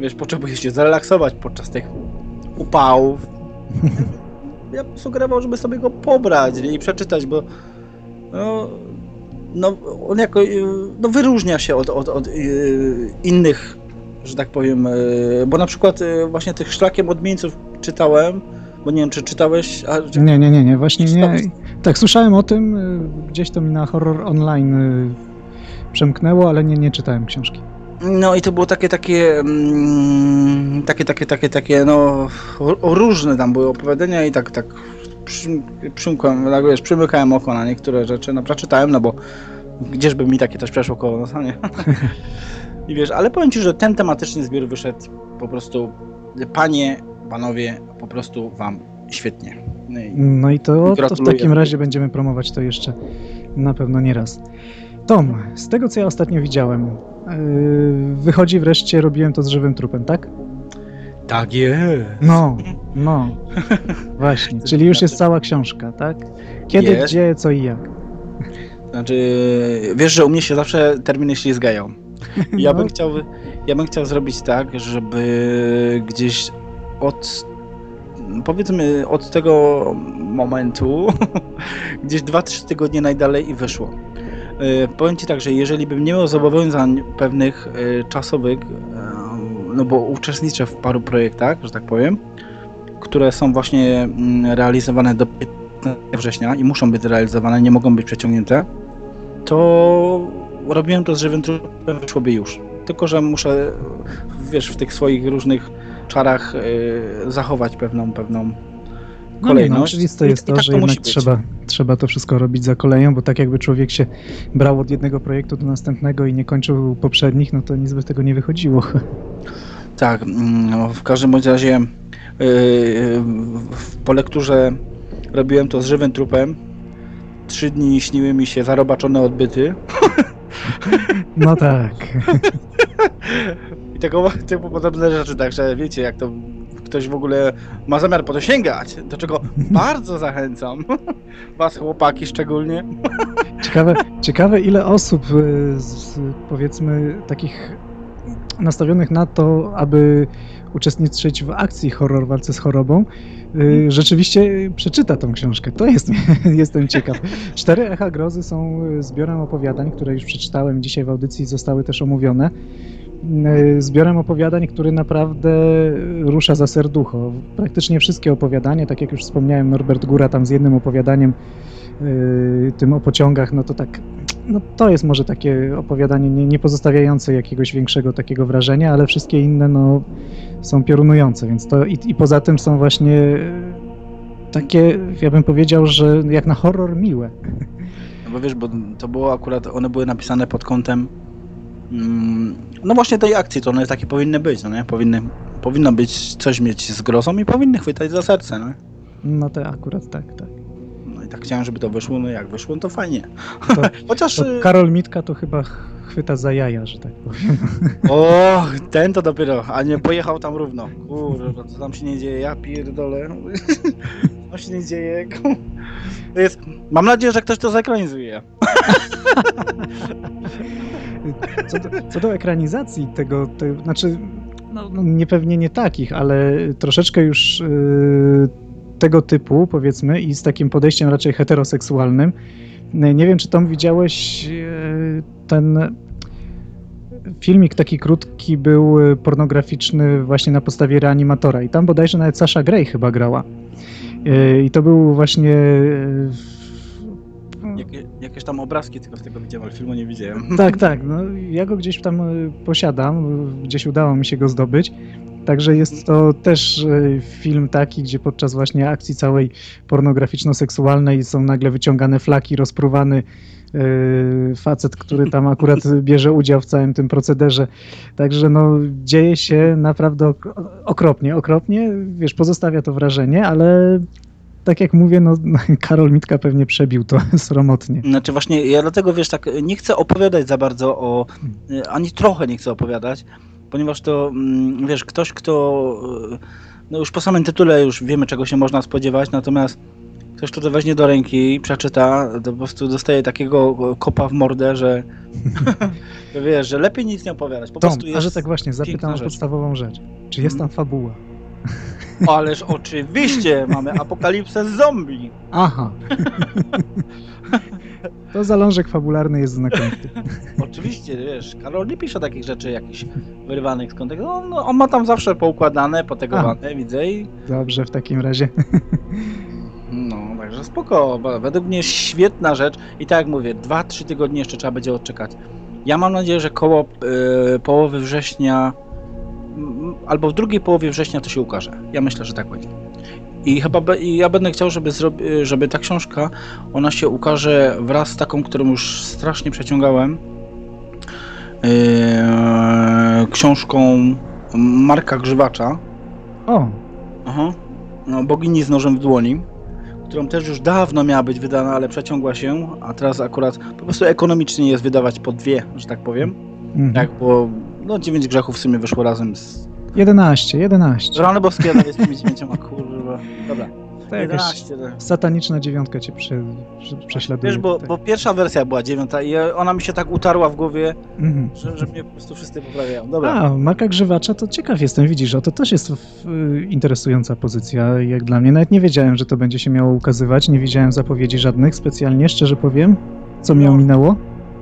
wiesz, potrzebuje się zrelaksować podczas tych upałów, ja bym sugerował, żeby sobie go pobrać i przeczytać, bo no, no on jako, y, no wyróżnia się od, od, od y, innych, że tak powiem, y, bo na przykład właśnie tych szlakiem odmieńców czytałem, bo nie wiem, czy czytałeś, a, Nie, nie, nie, nie, właśnie nie. Tak, słyszałem o tym, y, gdzieś to mi na horror online y, przemknęło, ale nie, nie czytałem książki. no i to było takie, takie, mm, takie, takie, takie, takie, no różne tam były opowiadania i tak, tak przy, przymkłem, tak wiesz, przymykałem oko na niektóre rzeczy, no przeczytałem, no bo gdzieżby mi takie też przeszło koło nosa, nie? I wiesz, ale powiem Ci, że ten tematyczny zbiór wyszedł po prostu, panie, panowie, po prostu Wam świetnie. No i No i to, to w takim razie będziemy promować to jeszcze na pewno nie raz. Tom, z tego co ja ostatnio widziałem, yy, wychodzi wreszcie, robiłem to z żywym trupem, tak? Tak jest. No, no, właśnie, czyli już jest cała książka, tak? Kiedy, Jest. gdzie, co i jak. Znaczy, wiesz, że u mnie się zawsze terminy ślizgają. Ja No. bym chciał, ja bym chciał zrobić tak, żeby gdzieś od, powiedzmy, od tego momentu, gdzieś 2-3 tygodnie najdalej i wyszło. E, Powiem Ci tak, że jeżeli bym nie miał zobowiązań pewnych e, czasowych, e, no bo uczestniczę w paru projektach, że tak powiem, które są właśnie mm, realizowane do 15 września i muszą być realizowane, nie mogą być przeciągnięte, to robiłem to z żywym trupem, wyszłoby już. Tylko, że muszę, wiesz, w tych swoich różnych czarach e, zachować pewną, pewną No no, kolejność. oczywiste I- jest i to, tak że to jednak być. trzeba, trzeba to wszystko robić za koleją, bo tak jakby człowiek się brał od jednego projektu do następnego i nie kończył poprzednich, no to nic by z tego nie wychodziło. Tak, no, w każdym bądź razie yy, po lekturze robiłem to z żywym trupem. Trzy dni śniły mi się zarobaczone odbyty No tak. tego typu podobne rzeczy, także wiecie, jak to ktoś w ogóle ma zamiar po to sięgać, do czego bardzo zachęcam, was chłopaki szczególnie. Ciekawe, ciekawe ile osób y, z, powiedzmy takich nastawionych na to, aby uczestniczyć w akcji horror walce z chorobą, y, rzeczywiście przeczyta tą książkę. To jest, jestem ciekaw. Cztery Echa Grozy są y, zbiorem opowiadań, które już przeczytałem dzisiaj w audycji zostały też omówione. Y, Zbiorem opowiadań, który naprawdę rusza za serducho. Praktycznie wszystkie opowiadania, tak jak już wspomniałem, Norbert Góra tam z jednym opowiadaniem yy, tym o pociągach, no to tak, no to jest może takie opowiadanie nie, nie pozostawiające jakiegoś większego takiego wrażenia, ale wszystkie inne no są piorunujące, więc to i, i poza tym są właśnie yy, takie, ja bym powiedział, że jak na horror miłe. No bo wiesz, bo to było akurat, one były napisane pod kątem no właśnie tej akcji, to one takie powinny być, no nie? Powinny, powinno być coś mieć z grozą i powinny chwytać za serce, no. No to akurat tak, tak. No i tak chciałem, żeby to wyszło, no jak wyszło, no to fajnie. To, Chociaż, to y, Karol Mitka to chyba ch- chwyta za jaja, że tak powiem. o, ten to dopiero, a nie pojechał tam równo. Kurwa, co tam się nie dzieje, ja pierdolę. Co się nie dzieje? Jest, mam nadzieję, że ktoś to zekranizuje. Co do, co do ekranizacji tego, to znaczy, no, no nie pewnie nie takich, ale troszeczkę już y, tego typu, powiedzmy, i z takim podejściem raczej heteroseksualnym. Nie wiem, czy tam widziałeś y, ten filmik taki krótki był y, pornograficzny właśnie na podstawie reanimatora i tam bodajże nawet Sasha Grey chyba grała. I to był właśnie Jakie, jakieś tam obrazki tylko z tego widziałem, ale filmu nie widziałem. tak, tak. No, ja go gdzieś tam y, posiadam, gdzieś udało mi się go zdobyć. Także jest to też y, film taki, gdzie podczas właśnie akcji całej pornograficzno-seksualnej są nagle wyciągane flaki, rozpruwany y, facet, który tam akurat bierze udział w całym tym procederze. Także no, dzieje się naprawdę ok- okropnie, okropnie. Wiesz, pozostawia to wrażenie, ale tak jak mówię, no, Karol Mitka pewnie przebił to sromotnie. Znaczy właśnie, ja dlatego wiesz, tak nie chcę opowiadać za bardzo o, y, ani trochę nie chcę opowiadać, ponieważ to, mm, wiesz, ktoś, kto, y, no już po samym tytule już wiemy, czego się można spodziewać, natomiast ktoś, kto to weźmie do ręki i przeczyta, to po prostu dostaje takiego kopa w mordę, że, wiesz, że lepiej nic nie opowiadać, po Tom, prostu a jest... że tak właśnie, zapytam o podstawową rzecz. Czy jest tam Mhm. fabuła? Ależ oczywiście, mamy apokalipsę z zombie. Aha. To zalążek fabularny jest znakomity. Oczywiście, wiesz, Karol nie pisze takich rzeczy jakichś wyrywanych z kontekstu. On, no, on ma tam zawsze poukładane, potegowane, widzę i Dobrze, w takim razie. no, także spoko. Według mnie świetna rzecz i tak jak mówię, 2-3 tygodnie jeszcze trzeba będzie odczekać. Ja mam nadzieję, że koło e, połowy września albo w drugiej połowie września to się ukaże. Ja myślę, że tak będzie. I chyba be, i ja będę chciał, żeby, e, żeby ta książka, ona się ukaże wraz z taką, którą już strasznie przeciągałem. e, książką Marka Grzywacza. O, Aha. No, bogini z nożem w dłoni, którą też już dawno miała być wydana, ale przeciągła się, a teraz akurat po prostu ekonomicznie jest wydawać po dwie, że tak powiem. mhm. Jak było, no dziewięć grzechów w sumie wyszło razem z 11, 11. Rany boskie, ale z tymi dziewięcioma, kurwa. Dobra, To jakaś 11. tak. sataniczna dziewiątka cię prze, prze, prześladuje. Wiesz, bo, tutaj. bo pierwsza wersja była dziewiąta i ona mi się tak utarła w głowie, Mhm. że, że mnie po prostu wszyscy poprawiają. Dobra. A, Maka Grzywacza, to ciekaw jestem, widzisz, o to też jest y, interesująca pozycja, jak dla mnie. Nawet nie wiedziałem, że to będzie się miało ukazywać, nie widziałem zapowiedzi żadnych specjalnie, szczerze powiem. Co mi No. ominęło?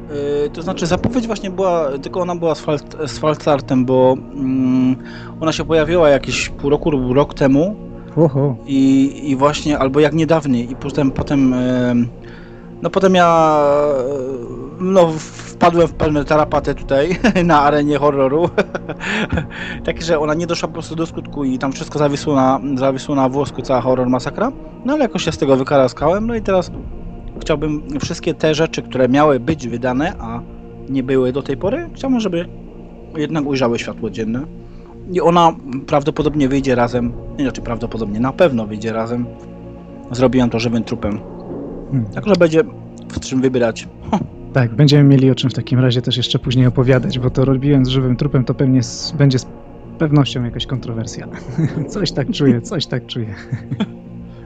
Yy, to znaczy zapowiedź właśnie była, tylko ona była z, fal, z falsartem, bo mm, ona się pojawiła jakieś pół roku lub rok temu. Oho, i, i właśnie, albo jak niedawniej i potem, potem em, no potem ja e, no wpadłem w pełne tarapatę tutaj na arenie horroru. Tak, że ona nie doszła po prostu do skutku i tam wszystko zawisło na, zawisło na włosku, cała horror masakra. No ale jakoś się z tego wykaraskałem no i teraz chciałbym wszystkie te rzeczy, które miały być wydane, a nie były do tej pory, chciałbym, żeby jednak ujrzały światło dzienne i ona prawdopodobnie wyjdzie razem, inaczej prawdopodobnie, na pewno wyjdzie razem. Zrobiłem to żywym trupem. Hmm. Także będzie w czym wybierać. tak, będziemy mieli o czym w takim razie też jeszcze później opowiadać, bo to robiłem z żywym trupem, to pewnie s- będzie z pewnością jakaś kontrowersja. coś tak czuję, coś tak czuję.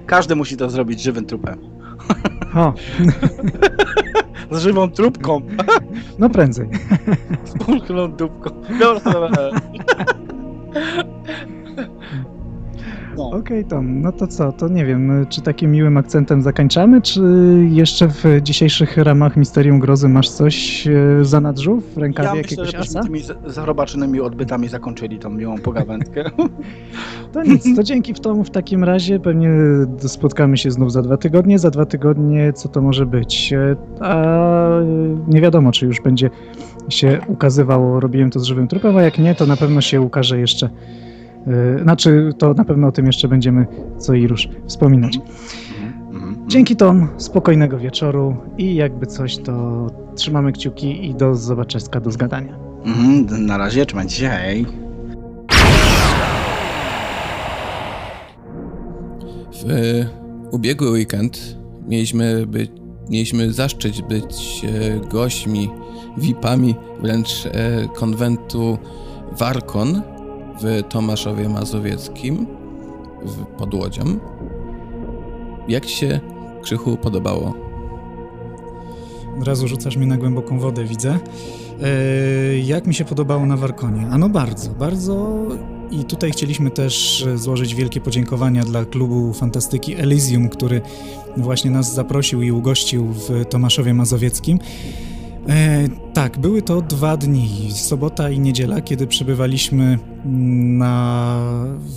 Każdy musi to zrobić żywym trupem. O, Z żywą trupką. no prędzej. Z pulchną dupką. Dobra, dobra. Okej, Tom, no to co, to nie wiem, czy takim miłym akcentem zakończamy, czy jeszcze w dzisiejszych ramach Misterium Grozy masz coś e, za nadrzu w rękawie Ja myślę, jakiegoś żebyśmy asa? tymi z- zarobaczynymi odbytami zakończyli tą miłą pogawędkę. To nic, to dzięki w Tomu w takim razie, pewnie spotkamy się znów za dwa tygodnie, za dwa tygodnie co to może być, E, a nie wiadomo, czy już będzie się ukazywało, robiłem to z żywym trupem, a jak nie, to na pewno się ukaże jeszcze, e, znaczy to na pewno o tym jeszcze będziemy co i rusz wspominać. Dzięki Tom, spokojnego wieczoru i jakby coś, to trzymamy kciuki i do zobaczenia, do zgadania. Mhm, na razie, trzymajcie się, hej. W e, ubiegły weekend mieliśmy, być, mieliśmy zaszczyt być e, gośćmi, VIP-ami wręcz e, konwentu Warkon w Tomaszowie Mazowieckim w, Łodzią. Jak ci się, Krzychu, podobało? Od razu rzucasz mnie na głęboką wodę, widzę. E, jak mi się podobało na Warkonie? Ano bardzo, bardzo. I tutaj chcieliśmy też złożyć wielkie podziękowania dla klubu Fantastyki Elysium, który właśnie nas zaprosił i ugościł w Tomaszowie Mazowieckim. E, tak, były to dwa dni, sobota i niedziela, kiedy przebywaliśmy na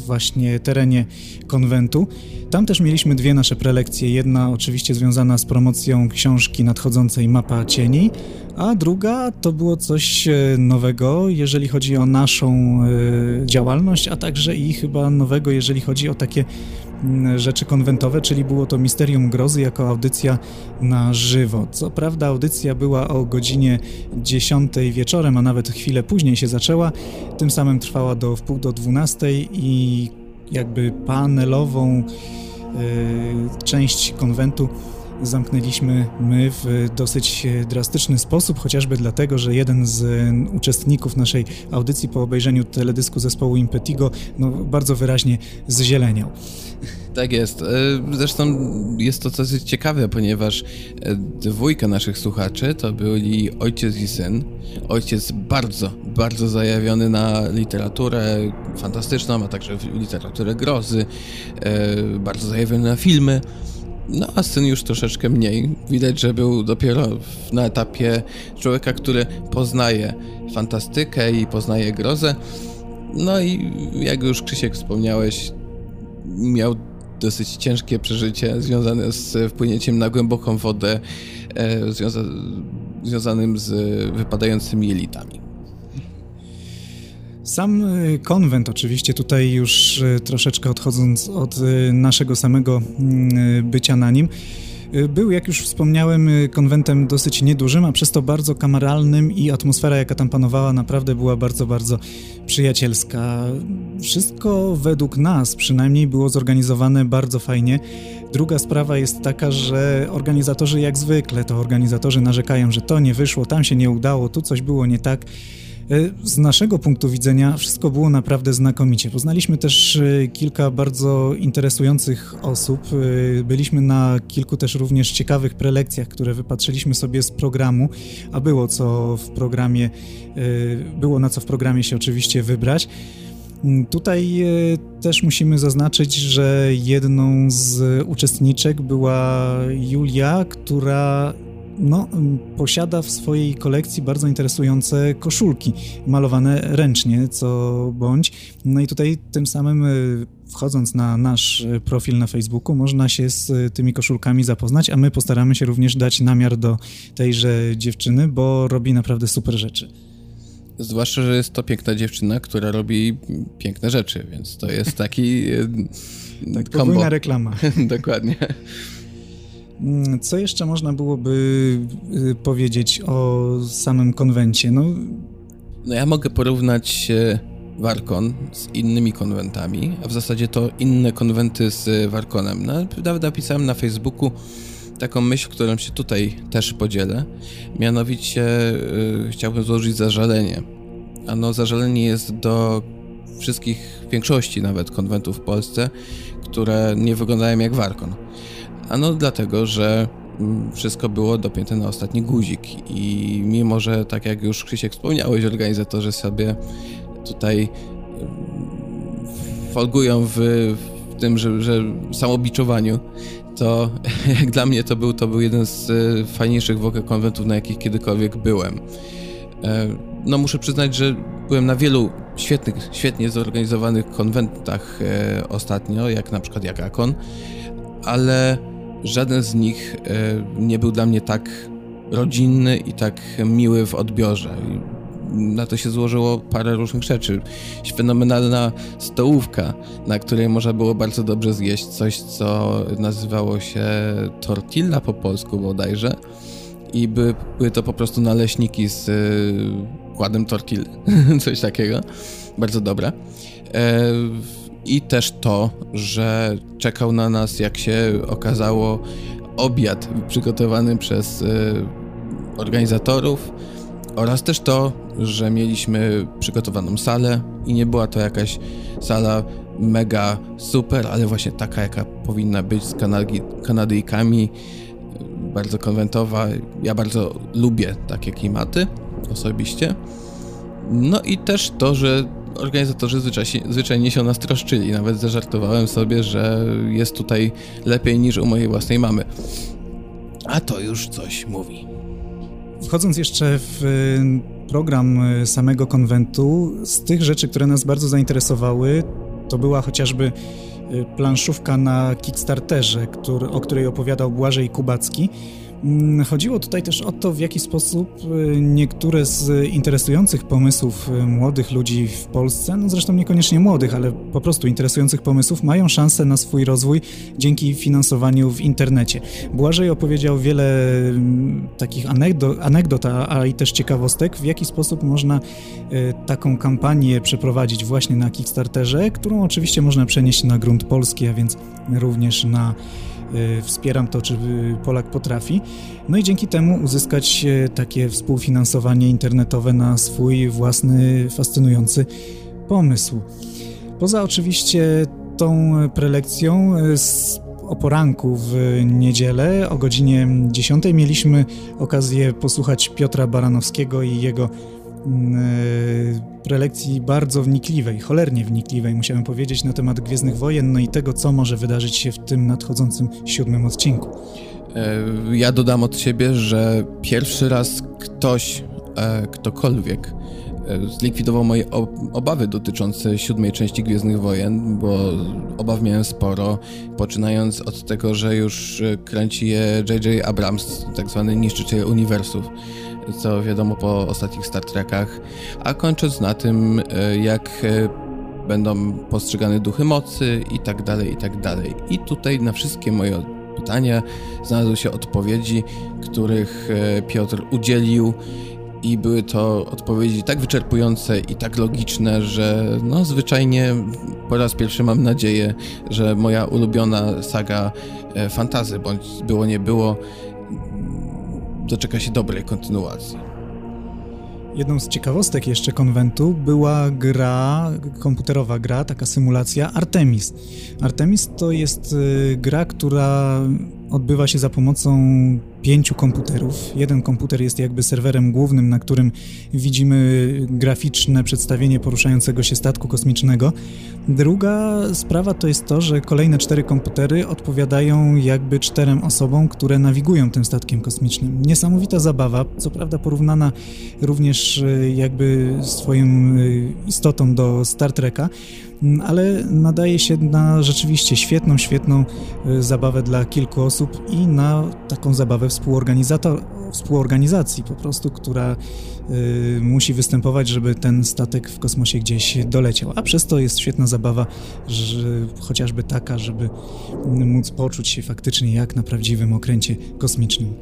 właśnie terenie konwentu. Tam też mieliśmy dwie nasze prelekcje. Jedna oczywiście związana z promocją książki nadchodzącej Mapa Cieni, a druga to było coś e, nowego, jeżeli chodzi o naszą e, działalność, a także i chyba nowego, jeżeli chodzi o takie rzeczy konwentowe, czyli było to Misterium Grozy jako audycja na żywo. Co prawda audycja była o godzinie 10 wieczorem, a nawet chwilę później się zaczęła, tym samym trwała do wpół do 12 i jakby panelową e, część konwentu zamknęliśmy my w dosyć e, drastyczny sposób, chociażby dlatego, że jeden z uczestników naszej audycji po obejrzeniu teledysku zespołu Impetigo no, bardzo wyraźnie zzieleniał. Tak jest. E, Zresztą jest to dosyć ciekawe, ponieważ e, dwójka naszych słuchaczy to byli ojciec i syn. Ojciec bardzo, bardzo zajawiony na literaturę fantastyczną, a także literaturę grozy, bardzo zajawiony na filmy. No a syn już troszeczkę mniej. Widać, że był dopiero na etapie człowieka, który poznaje fantastykę i poznaje grozę. No i jak już Krzysiek wspomniałeś, miał dosyć ciężkie przeżycie związane z wpłynięciem na głęboką wodę, e, związa- związanym z wypadającymi jelitami. Sam y, konwent, oczywiście, tutaj już y, troszeczkę odchodząc od y, naszego samego mm, bycia na nim, był, jak już wspomniałem, konwentem dosyć niedużym, a przez to bardzo kameralnym i atmosfera, jaka tam panowała, naprawdę była bardzo, bardzo przyjacielska. Wszystko według nas przynajmniej było zorganizowane bardzo fajnie. Druga sprawa jest taka, że organizatorzy jak zwykle, to organizatorzy narzekają, że to nie wyszło, tam się nie udało, tu coś było nie tak. E, Z naszego punktu widzenia wszystko było naprawdę znakomicie. Poznaliśmy też e, kilka bardzo interesujących osób. E, Byliśmy na kilku też również ciekawych prelekcjach, które wypatrzyliśmy sobie z programu, a było co w programie, było na co w programie się oczywiście wybrać. Mm, Tutaj też musimy zaznaczyć, że jedną z uczestniczek była Julia, która no, mm, posiada w swojej kolekcji bardzo interesujące koszulki malowane ręcznie, co bądź. No i tutaj tym samym y, wchodząc na nasz y, profil na Facebooku można się z y, tymi koszulkami zapoznać, a my postaramy się również dać namiar do tejże dziewczyny, bo robi naprawdę super rzeczy. Zwłaszcza, że jest to piękna dziewczyna, która robi piękne rzeczy, więc to jest taki Tak, kombo. podwójna reklama. Dokładnie. Mm, Co jeszcze można byłoby y, powiedzieć o samym konwencie? No, No ja mogę porównać e, Warkon z innymi konwentami, a w zasadzie to inne konwenty z Warkonem. No, nawet napisałem na Facebooku taką myśl, którą się tutaj też podzielę. Mianowicie y, chciałbym złożyć zażalenie. Ano zażalenie jest do wszystkich, większości nawet konwentów w Polsce, które nie wyglądają jak Warkon. Ano dlatego, że mm, wszystko było dopięte na ostatni guzik i mimo, że tak jak już Krzysiek wspomniałeś, organizatorzy sobie tutaj mm, folgują w, w tym, że, że samobiczowaniu, to jak dla mnie to był, to był jeden z e, fajniejszych w ogóle konwentów, na jakich kiedykolwiek byłem. E, No muszę przyznać, że byłem na wielu świetnych, świetnie zorganizowanych konwentach e, ostatnio, jak na przykład Jakakon, ale żaden z nich e, nie był dla mnie tak rodzinny i tak miły w odbiorze. Na to się złożyło parę różnych rzeczy. Fenomenalna stołówka, na której można było bardzo dobrze zjeść coś, co nazywało się tortilla po polsku bodajże. I by, były to po prostu naleśniki z y, kładem tortilly, coś takiego. Bardzo dobre. E, I też to, że czekał na nas, jak się okazało, obiad przygotowany przez y, organizatorów oraz też to, że mieliśmy przygotowaną salę i nie była to jakaś sala mega super, ale właśnie taka, jaka powinna być z Kanadi Kanadyjkami, bardzo konwentowa. Ja bardzo lubię takie klimaty osobiście. No i też to, że organizatorzy zwyczajnie, się o nas troszczyli. Nawet zażartowałem sobie, że jest tutaj lepiej niż u mojej własnej mamy. A to już coś mówi. Wchodząc jeszcze w y, program y, samego konwentu, z tych rzeczy, które nas bardzo zainteresowały, to była chociażby y, planszówka na Kickstarterze, który, o której opowiadał Błażej Kubacki. Mm, Chodziło tutaj też o to, w jaki sposób y, niektóre z interesujących pomysłów y, młodych ludzi w Polsce, no zresztą niekoniecznie młodych, ale po prostu interesujących pomysłów, mają szansę na swój rozwój dzięki finansowaniu w internecie. Błażej opowiedział wiele mm, takich anegdot, anegdot a, i też ciekawostek, w jaki sposób można y, taką kampanię przeprowadzić właśnie na Kickstarterze, którą oczywiście można przenieść na grunt polski, a więc również na Wspieram to, czy y, Polak potrafi. No i dzięki temu uzyskać e, takie współfinansowanie internetowe na swój własny, fascynujący pomysł. Poza oczywiście tą prelekcją e, z o poranku w niedzielę o godzinie 10 mieliśmy okazję posłuchać Piotra Baranowskiego i jego e, prelekcji bardzo wnikliwej, cholernie wnikliwej, musiałem powiedzieć, na temat Gwiezdnych Wojen, no i tego, co może wydarzyć się w tym nadchodzącym siódmym odcinku. E, Ja dodam od siebie, że pierwszy raz ktoś, e, ktokolwiek e, zlikwidował moje ob- obawy dotyczące siódmej części Gwiezdnych Wojen, bo obaw miałem sporo, poczynając od tego, że już kręci je J.J. Abrams, tak zwany niszczyciel uniwersów, co wiadomo po ostatnich Star Trekach, a kończąc na tym, e, jak e, będą postrzegane duchy mocy i tak dalej, i tak dalej. I tutaj na wszystkie moje pytania znalazły się odpowiedzi, których e, Piotr udzielił i były to odpowiedzi tak wyczerpujące i tak logiczne, że no zwyczajnie po raz pierwszy mam nadzieję, że moja ulubiona saga fantazy, bądź było nie było, doczeka się dobrej kontynuacji. Jedną z ciekawostek jeszcze konwentu była gra, komputerowa gra, taka symulacja Artemis. Artemis to jest y, gra, która odbywa się za pomocą pięciu komputerów. Jeden komputer jest jakby serwerem głównym, na którym widzimy graficzne przedstawienie poruszającego się statku kosmicznego. Druga sprawa to jest to, że kolejne cztery komputery odpowiadają jakby czterem osobom, które nawigują tym statkiem kosmicznym. Niesamowita zabawa, co prawda porównana również y, jakby swoją y, istotą do Star Treka, ale nadaje się na rzeczywiście świetną, świetną y, zabawę dla kilku osób i na taką zabawę współorganizator, współorganizacji po prostu, która y, musi występować, żeby ten statek w kosmosie gdzieś doleciał. A przez to jest świetna zabawa, że, chociażby taka, żeby móc poczuć się faktycznie jak na prawdziwym okręcie kosmicznym.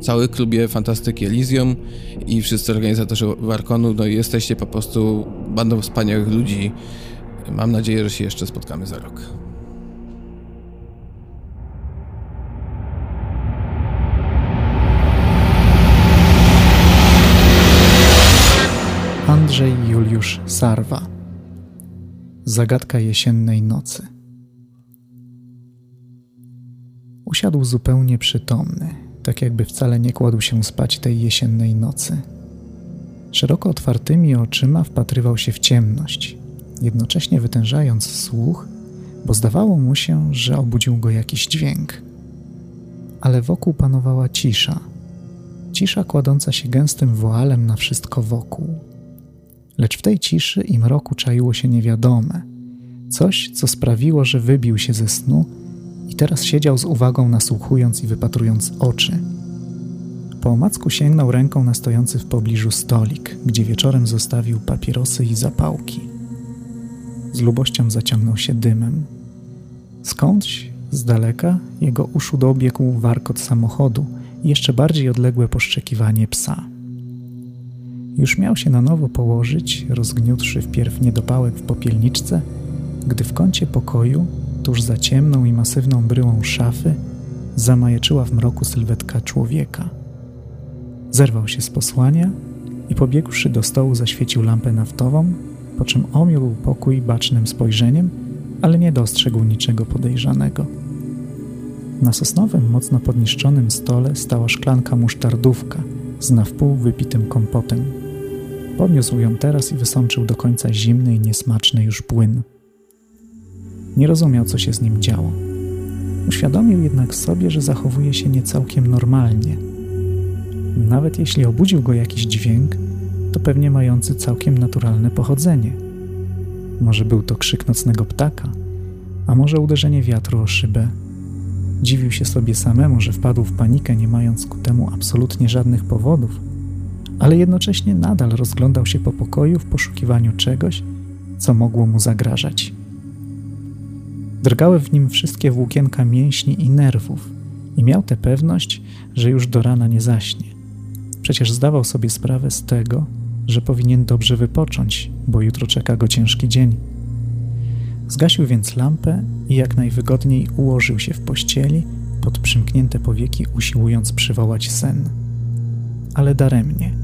Cały klubie Fantastyki Elysium i wszyscy organizatorzy Warkonu, no jesteście po prostu bandą wspaniałych ludzi. Mam nadzieję, że się jeszcze spotkamy za rok. Andrzej Juliusz Sarwa Zagadka jesiennej nocy Usiadł zupełnie przytomny, tak jakby wcale nie kładł się spać tej jesiennej nocy. Szeroko otwartymi oczyma wpatrywał się w ciemność, jednocześnie wytężając słuch, bo zdawało mu się, że obudził go jakiś dźwięk. Ale wokół panowała cisza. Cisza kładąca się gęstym woalem na wszystko wokół. Lecz w tej ciszy i mroku czaiło się niewiadome. Coś, co sprawiło, że wybił się ze snu i teraz siedział z uwagą nasłuchując i wypatrując oczy. Po omacku sięgnął ręką na stojący w pobliżu stolik, gdzie wieczorem zostawił papierosy i zapałki. Z lubością zaciągnął się dymem. Skądś, z daleka, jego uszu dobiegł warkot samochodu i jeszcze bardziej odległe poszczekiwanie psa. Już miał się na nowo położyć, rozgniótszy wpierw niedopałek w popielniczce, gdy w kącie pokoju, tuż za ciemną i masywną bryłą szafy, zamajaczyła w mroku sylwetka człowieka. Zerwał się z posłania i pobiegłszy do stołu zaświecił lampę naftową, po czym omiógł pokój bacznym spojrzeniem, ale nie dostrzegł niczego podejrzanego. Na sosnowym, mocno podniszczonym stole stała szklanka musztardówka z na wpół wypitym kompotem. Podniósł ją teraz i wysączył do końca zimny i niesmaczny już płyn. Nie rozumiał, co się z nim działo. Uświadomił jednak sobie, że zachowuje się niecałkiem normalnie. Nawet jeśli obudził go jakiś dźwięk, to pewnie mający całkiem naturalne pochodzenie. Może był to krzyk nocnego ptaka, a może uderzenie wiatru o szybę. Dziwił się sobie samemu, że wpadł w panikę, nie mając ku temu absolutnie żadnych powodów, ale jednocześnie nadal rozglądał się po pokoju w poszukiwaniu czegoś, co mogło mu zagrażać. Drgały w nim wszystkie włókienka mięśni i nerwów i miał tę pewność, że już do rana nie zaśnie. Przecież zdawał sobie sprawę z tego, że powinien dobrze wypocząć, bo jutro czeka go ciężki dzień. Zgasił więc lampę i jak najwygodniej ułożył się w pościeli, pod przymknięte powieki usiłując przywołać sen. Ale daremnie.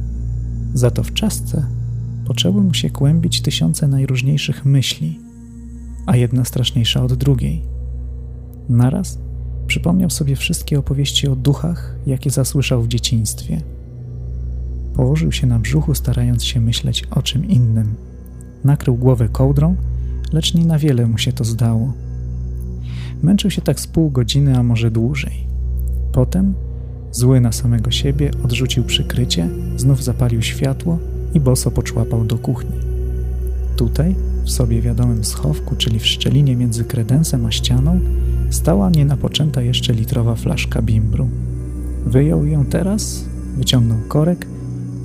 Za to w czasce poczęły mu się kłębić tysiące najróżniejszych myśli, a jedna straszniejsza od drugiej. Naraz przypomniał sobie wszystkie opowieści o duchach, jakie zasłyszał w dzieciństwie. Położył się na brzuchu, starając się myśleć o czym innym. Nakrył głowę kołdrą, lecz nie na wiele mu się to zdało. Męczył się tak z pół godziny, a może dłużej. Potem, zły na samego siebie, odrzucił przykrycie, znów zapalił światło i boso poczłapał do kuchni. Tutaj, w sobie wiadomym schowku, czyli w szczelinie między kredensem a ścianą, stała nienapoczęta jeszcze litrowa flaszka bimbru. Wyjął ją teraz, wyciągnął korek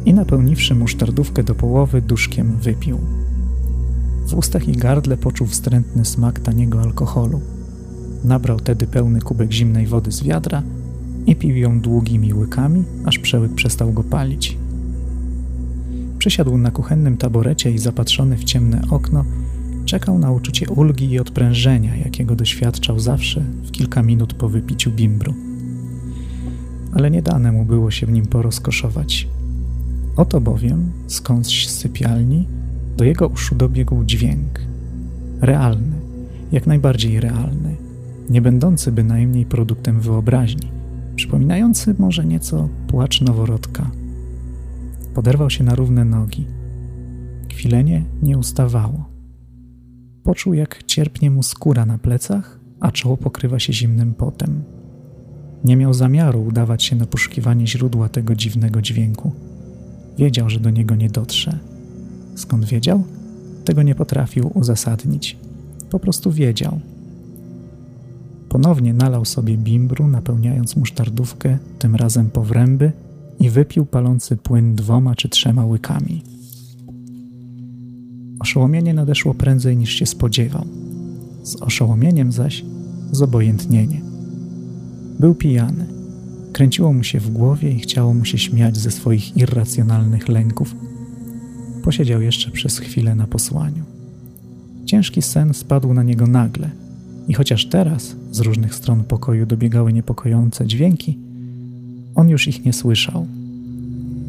i napełniwszy musztardówkę do połowy, duszkiem wypił. W ustach i gardle poczuł wstrętny smak taniego alkoholu. Nabrał tedy pełny kubek zimnej wody z wiadra i pił ją długimi łykami, aż przełyk przestał go palić. Przysiadł na kuchennym taborecie i zapatrzony w ciemne okno, czekał na uczucie ulgi i odprężenia, jakiego doświadczał zawsze w kilka minut po wypiciu bimbru. Ale nie dane mu było się w nim porozkoszować. Oto bowiem, skądś z sypialni, do jego uszu dobiegł dźwięk. Realny, jak najbardziej realny, nie będący bynajmniej produktem wyobraźni, przypominający może nieco płacz noworodka. Poderwał się na równe nogi. Kwilenie nie ustawało. Poczuł, jak cierpnie mu skóra na plecach, a czoło pokrywa się zimnym potem. Nie miał zamiaru udawać się na poszukiwanie źródła tego dziwnego dźwięku. Wiedział, że do niego nie dotrze. Skąd wiedział? Tego nie potrafił uzasadnić. Po prostu wiedział. Ponownie nalał sobie bimbru, napełniając musztardówkę, tym razem po wręby, i wypił palący płyn dwoma czy trzema łykami. Oszołomienie nadeszło prędzej niż się spodziewał. Z oszołomieniem zaś zobojętnienie. Był pijany. Kręciło mu się w głowie i chciało mu się śmiać ze swoich irracjonalnych lęków. Posiedział jeszcze przez chwilę na posłaniu. Ciężki sen spadł na niego nagle i chociaż teraz z różnych stron pokoju dobiegały niepokojące dźwięki, on już ich nie słyszał.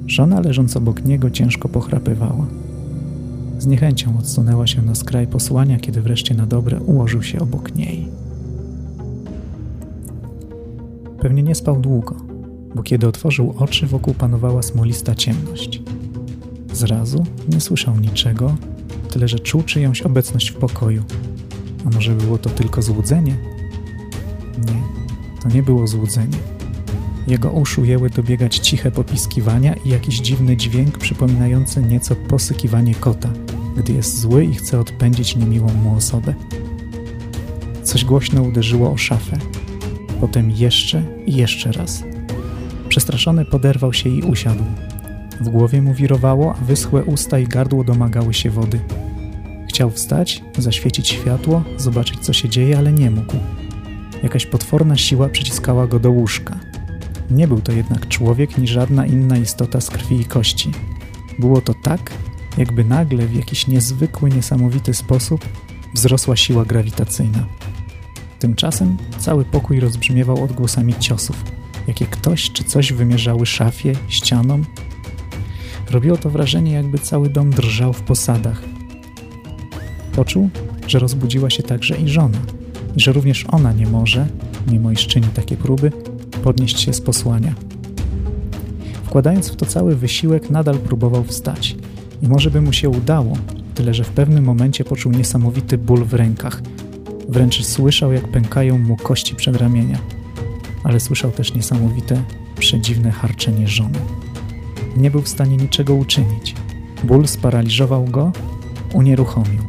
Żona leżąc obok niego ciężko pochrapywała. Z niechęcią odsunęła się na skraj posłania, kiedy wreszcie na dobre ułożył się obok niej. Pewnie nie spał długo, bo kiedy otworzył oczy, wokół panowała smolista ciemność. Zrazu nie słyszał niczego, tyle że czuł czyjąś obecność w pokoju. A może było to tylko złudzenie? Nie, to nie było złudzenie. Jego uszu jęły dobiegać ciche popiskiwania i jakiś dziwny dźwięk przypominający nieco posykiwanie kota, gdy jest zły i chce odpędzić niemiłą mu osobę. Coś głośno uderzyło o szafę. Potem jeszcze i jeszcze raz. Przestraszony poderwał się i usiadł. W głowie mu wirowało, a wyschłe usta i gardło domagały się wody. Chciał wstać, zaświecić światło, zobaczyć co się dzieje, ale nie mógł. Jakaś potworna siła przyciskała go do łóżka. Nie był to jednak człowiek ni żadna inna istota z krwi i kości. Było to tak, jakby nagle w jakiś niezwykły, niesamowity sposób wzrosła siła grawitacyjna. Tymczasem cały pokój rozbrzmiewał odgłosami ciosów, jakie ktoś czy coś wymierzały szafie, ścianom. Robiło to wrażenie, jakby cały dom drżał w posadach. Poczuł, że rozbudziła się także i żona i że również ona nie może, mimo iż czyni takie próby, podnieść się z posłania. Wkładając w to cały wysiłek, nadal próbował wstać i może by mu się udało, tyle że w pewnym momencie poczuł niesamowity ból w rękach. Wręcz słyszał, jak pękają mu kości przedramienia, ale słyszał też niesamowite, przedziwne harczenie żony. Nie był w stanie niczego uczynić. Ból sparaliżował go, unieruchomił.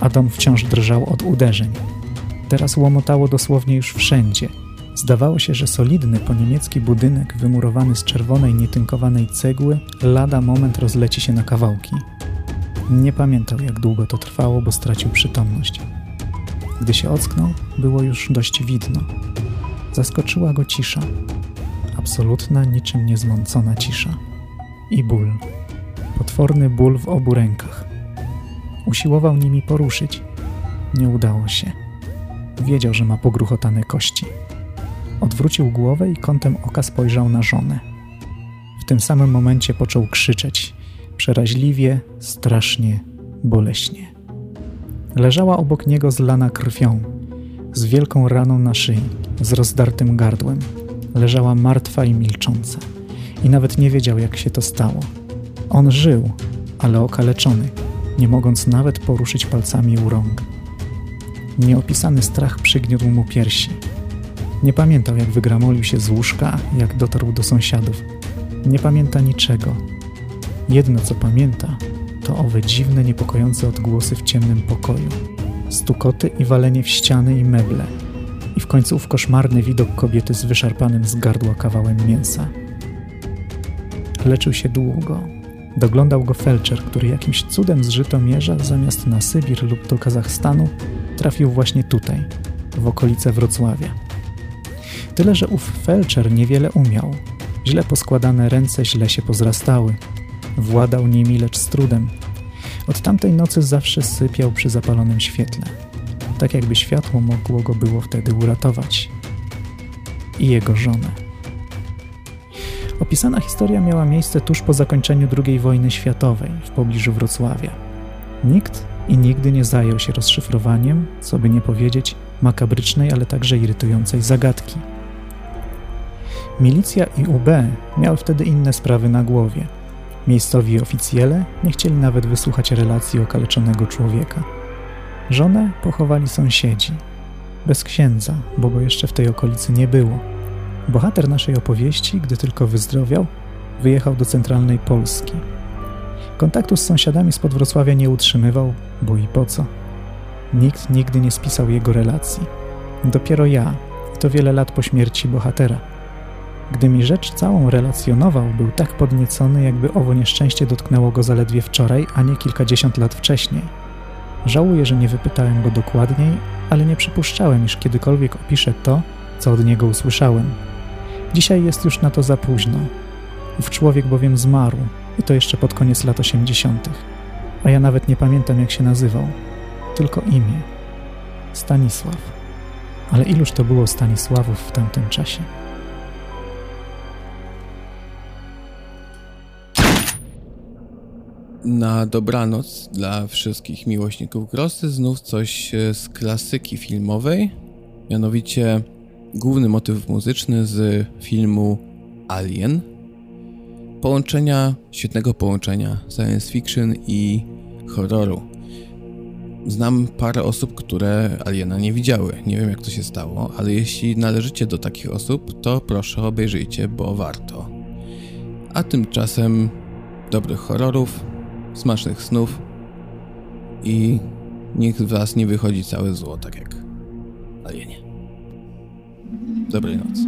A dom wciąż drżał od uderzeń. Teraz łomotało dosłownie już wszędzie – Zdawało się, że solidny po niemiecki budynek wymurowany z czerwonej, nietynkowanej cegły lada moment rozleci się na kawałki. Nie pamiętał, jak długo to trwało, bo stracił przytomność. Gdy się ocknął, było już dość widno. Zaskoczyła go cisza. Absolutna, niczym niezmącona cisza. I ból. Potworny ból w obu rękach. Usiłował nimi poruszyć. Nie udało się. Wiedział, że ma pogruchotane kości. Odwrócił głowę i kątem oka spojrzał na żonę. W tym samym momencie począł krzyczeć, przeraźliwie, strasznie, boleśnie. Leżała obok niego zlana krwią, z wielką raną na szyi, z rozdartym gardłem. Leżała martwa i milcząca. i nawet nie wiedział, jak się to stało. On żył, ale okaleczony, nie mogąc nawet poruszyć palcami u rąk. Nieopisany strach przygniótł mu piersi. Nie pamiętał, jak wygramolił się z łóżka, jak dotarł do sąsiadów. Nie pamięta niczego. Jedno, co pamięta, to owe dziwne, niepokojące odgłosy w ciemnym pokoju. Stukoty i walenie w ściany i meble. I w końcu ów koszmarny widok kobiety z wyszarpanym z gardła kawałem mięsa. Leczył się długo. Doglądał go felczer, który jakimś cudem z Żytomierza zamiast na Sybir lub do Kazachstanu trafił właśnie tutaj, w okolice Wrocławia. Tyle, że ów felczer niewiele umiał. Źle poskładane ręce źle się pozrastały. Władał nimi, lecz z trudem. Od tamtej nocy zawsze sypiał przy zapalonym świetle. Tak jakby światło mogło go było wtedy uratować. I jego żonę. Opisana historia miała miejsce tuż po zakończeniu II wojny światowej w pobliżu Wrocławia. Nikt i nigdy nie zajął się rozszyfrowaniem, co by nie powiedzieć, makabrycznej, ale także irytującej zagadki. Milicja i UB miały wtedy inne sprawy na głowie. Miejscowi oficjele nie chcieli nawet wysłuchać relacji okaleczonego człowieka. Żonę pochowali sąsiedzi. Bez księdza, bo go jeszcze w tej okolicy nie było. Bohater naszej opowieści, gdy tylko wyzdrowiał, wyjechał do centralnej Polski. Kontaktu z sąsiadami spod Wrocławia nie utrzymywał, bo i po co. Nikt nigdy nie spisał jego relacji. Dopiero ja, to wiele lat po śmierci bohatera. Gdy mi rzecz całą relacjonował, był tak podniecony, jakby owo nieszczęście dotknęło go zaledwie wczoraj, a nie kilkadziesiąt lat wcześniej. Żałuję, że nie wypytałem go dokładniej, ale nie przypuszczałem, iż kiedykolwiek opiszę to, co od niego usłyszałem. Dzisiaj jest już na to za późno. Ów człowiek bowiem zmarł, i to jeszcze pod koniec lat osiemdziesiątych. A ja nawet nie pamiętam, jak się nazywał. Tylko imię. Stanisław. Ale iluż to było Stanisławów w tamtym czasie? Na dobranoc dla wszystkich miłośników Grossy znów coś e, z klasyki filmowej, mianowicie główny motyw muzyczny z filmu Alien. Połączenia, świetnego połączenia science fiction i horroru. Znam parę osób, które Aliena nie widziały. Nie wiem jak to się stało, ale jeśli należycie do takich osób, to proszę obejrzyjcie, bo warto. A tymczasem dobrych horrorów, smacznych snów i niech z was nie wychodzi całe zło, tak jak alienie. Dobrej nocy.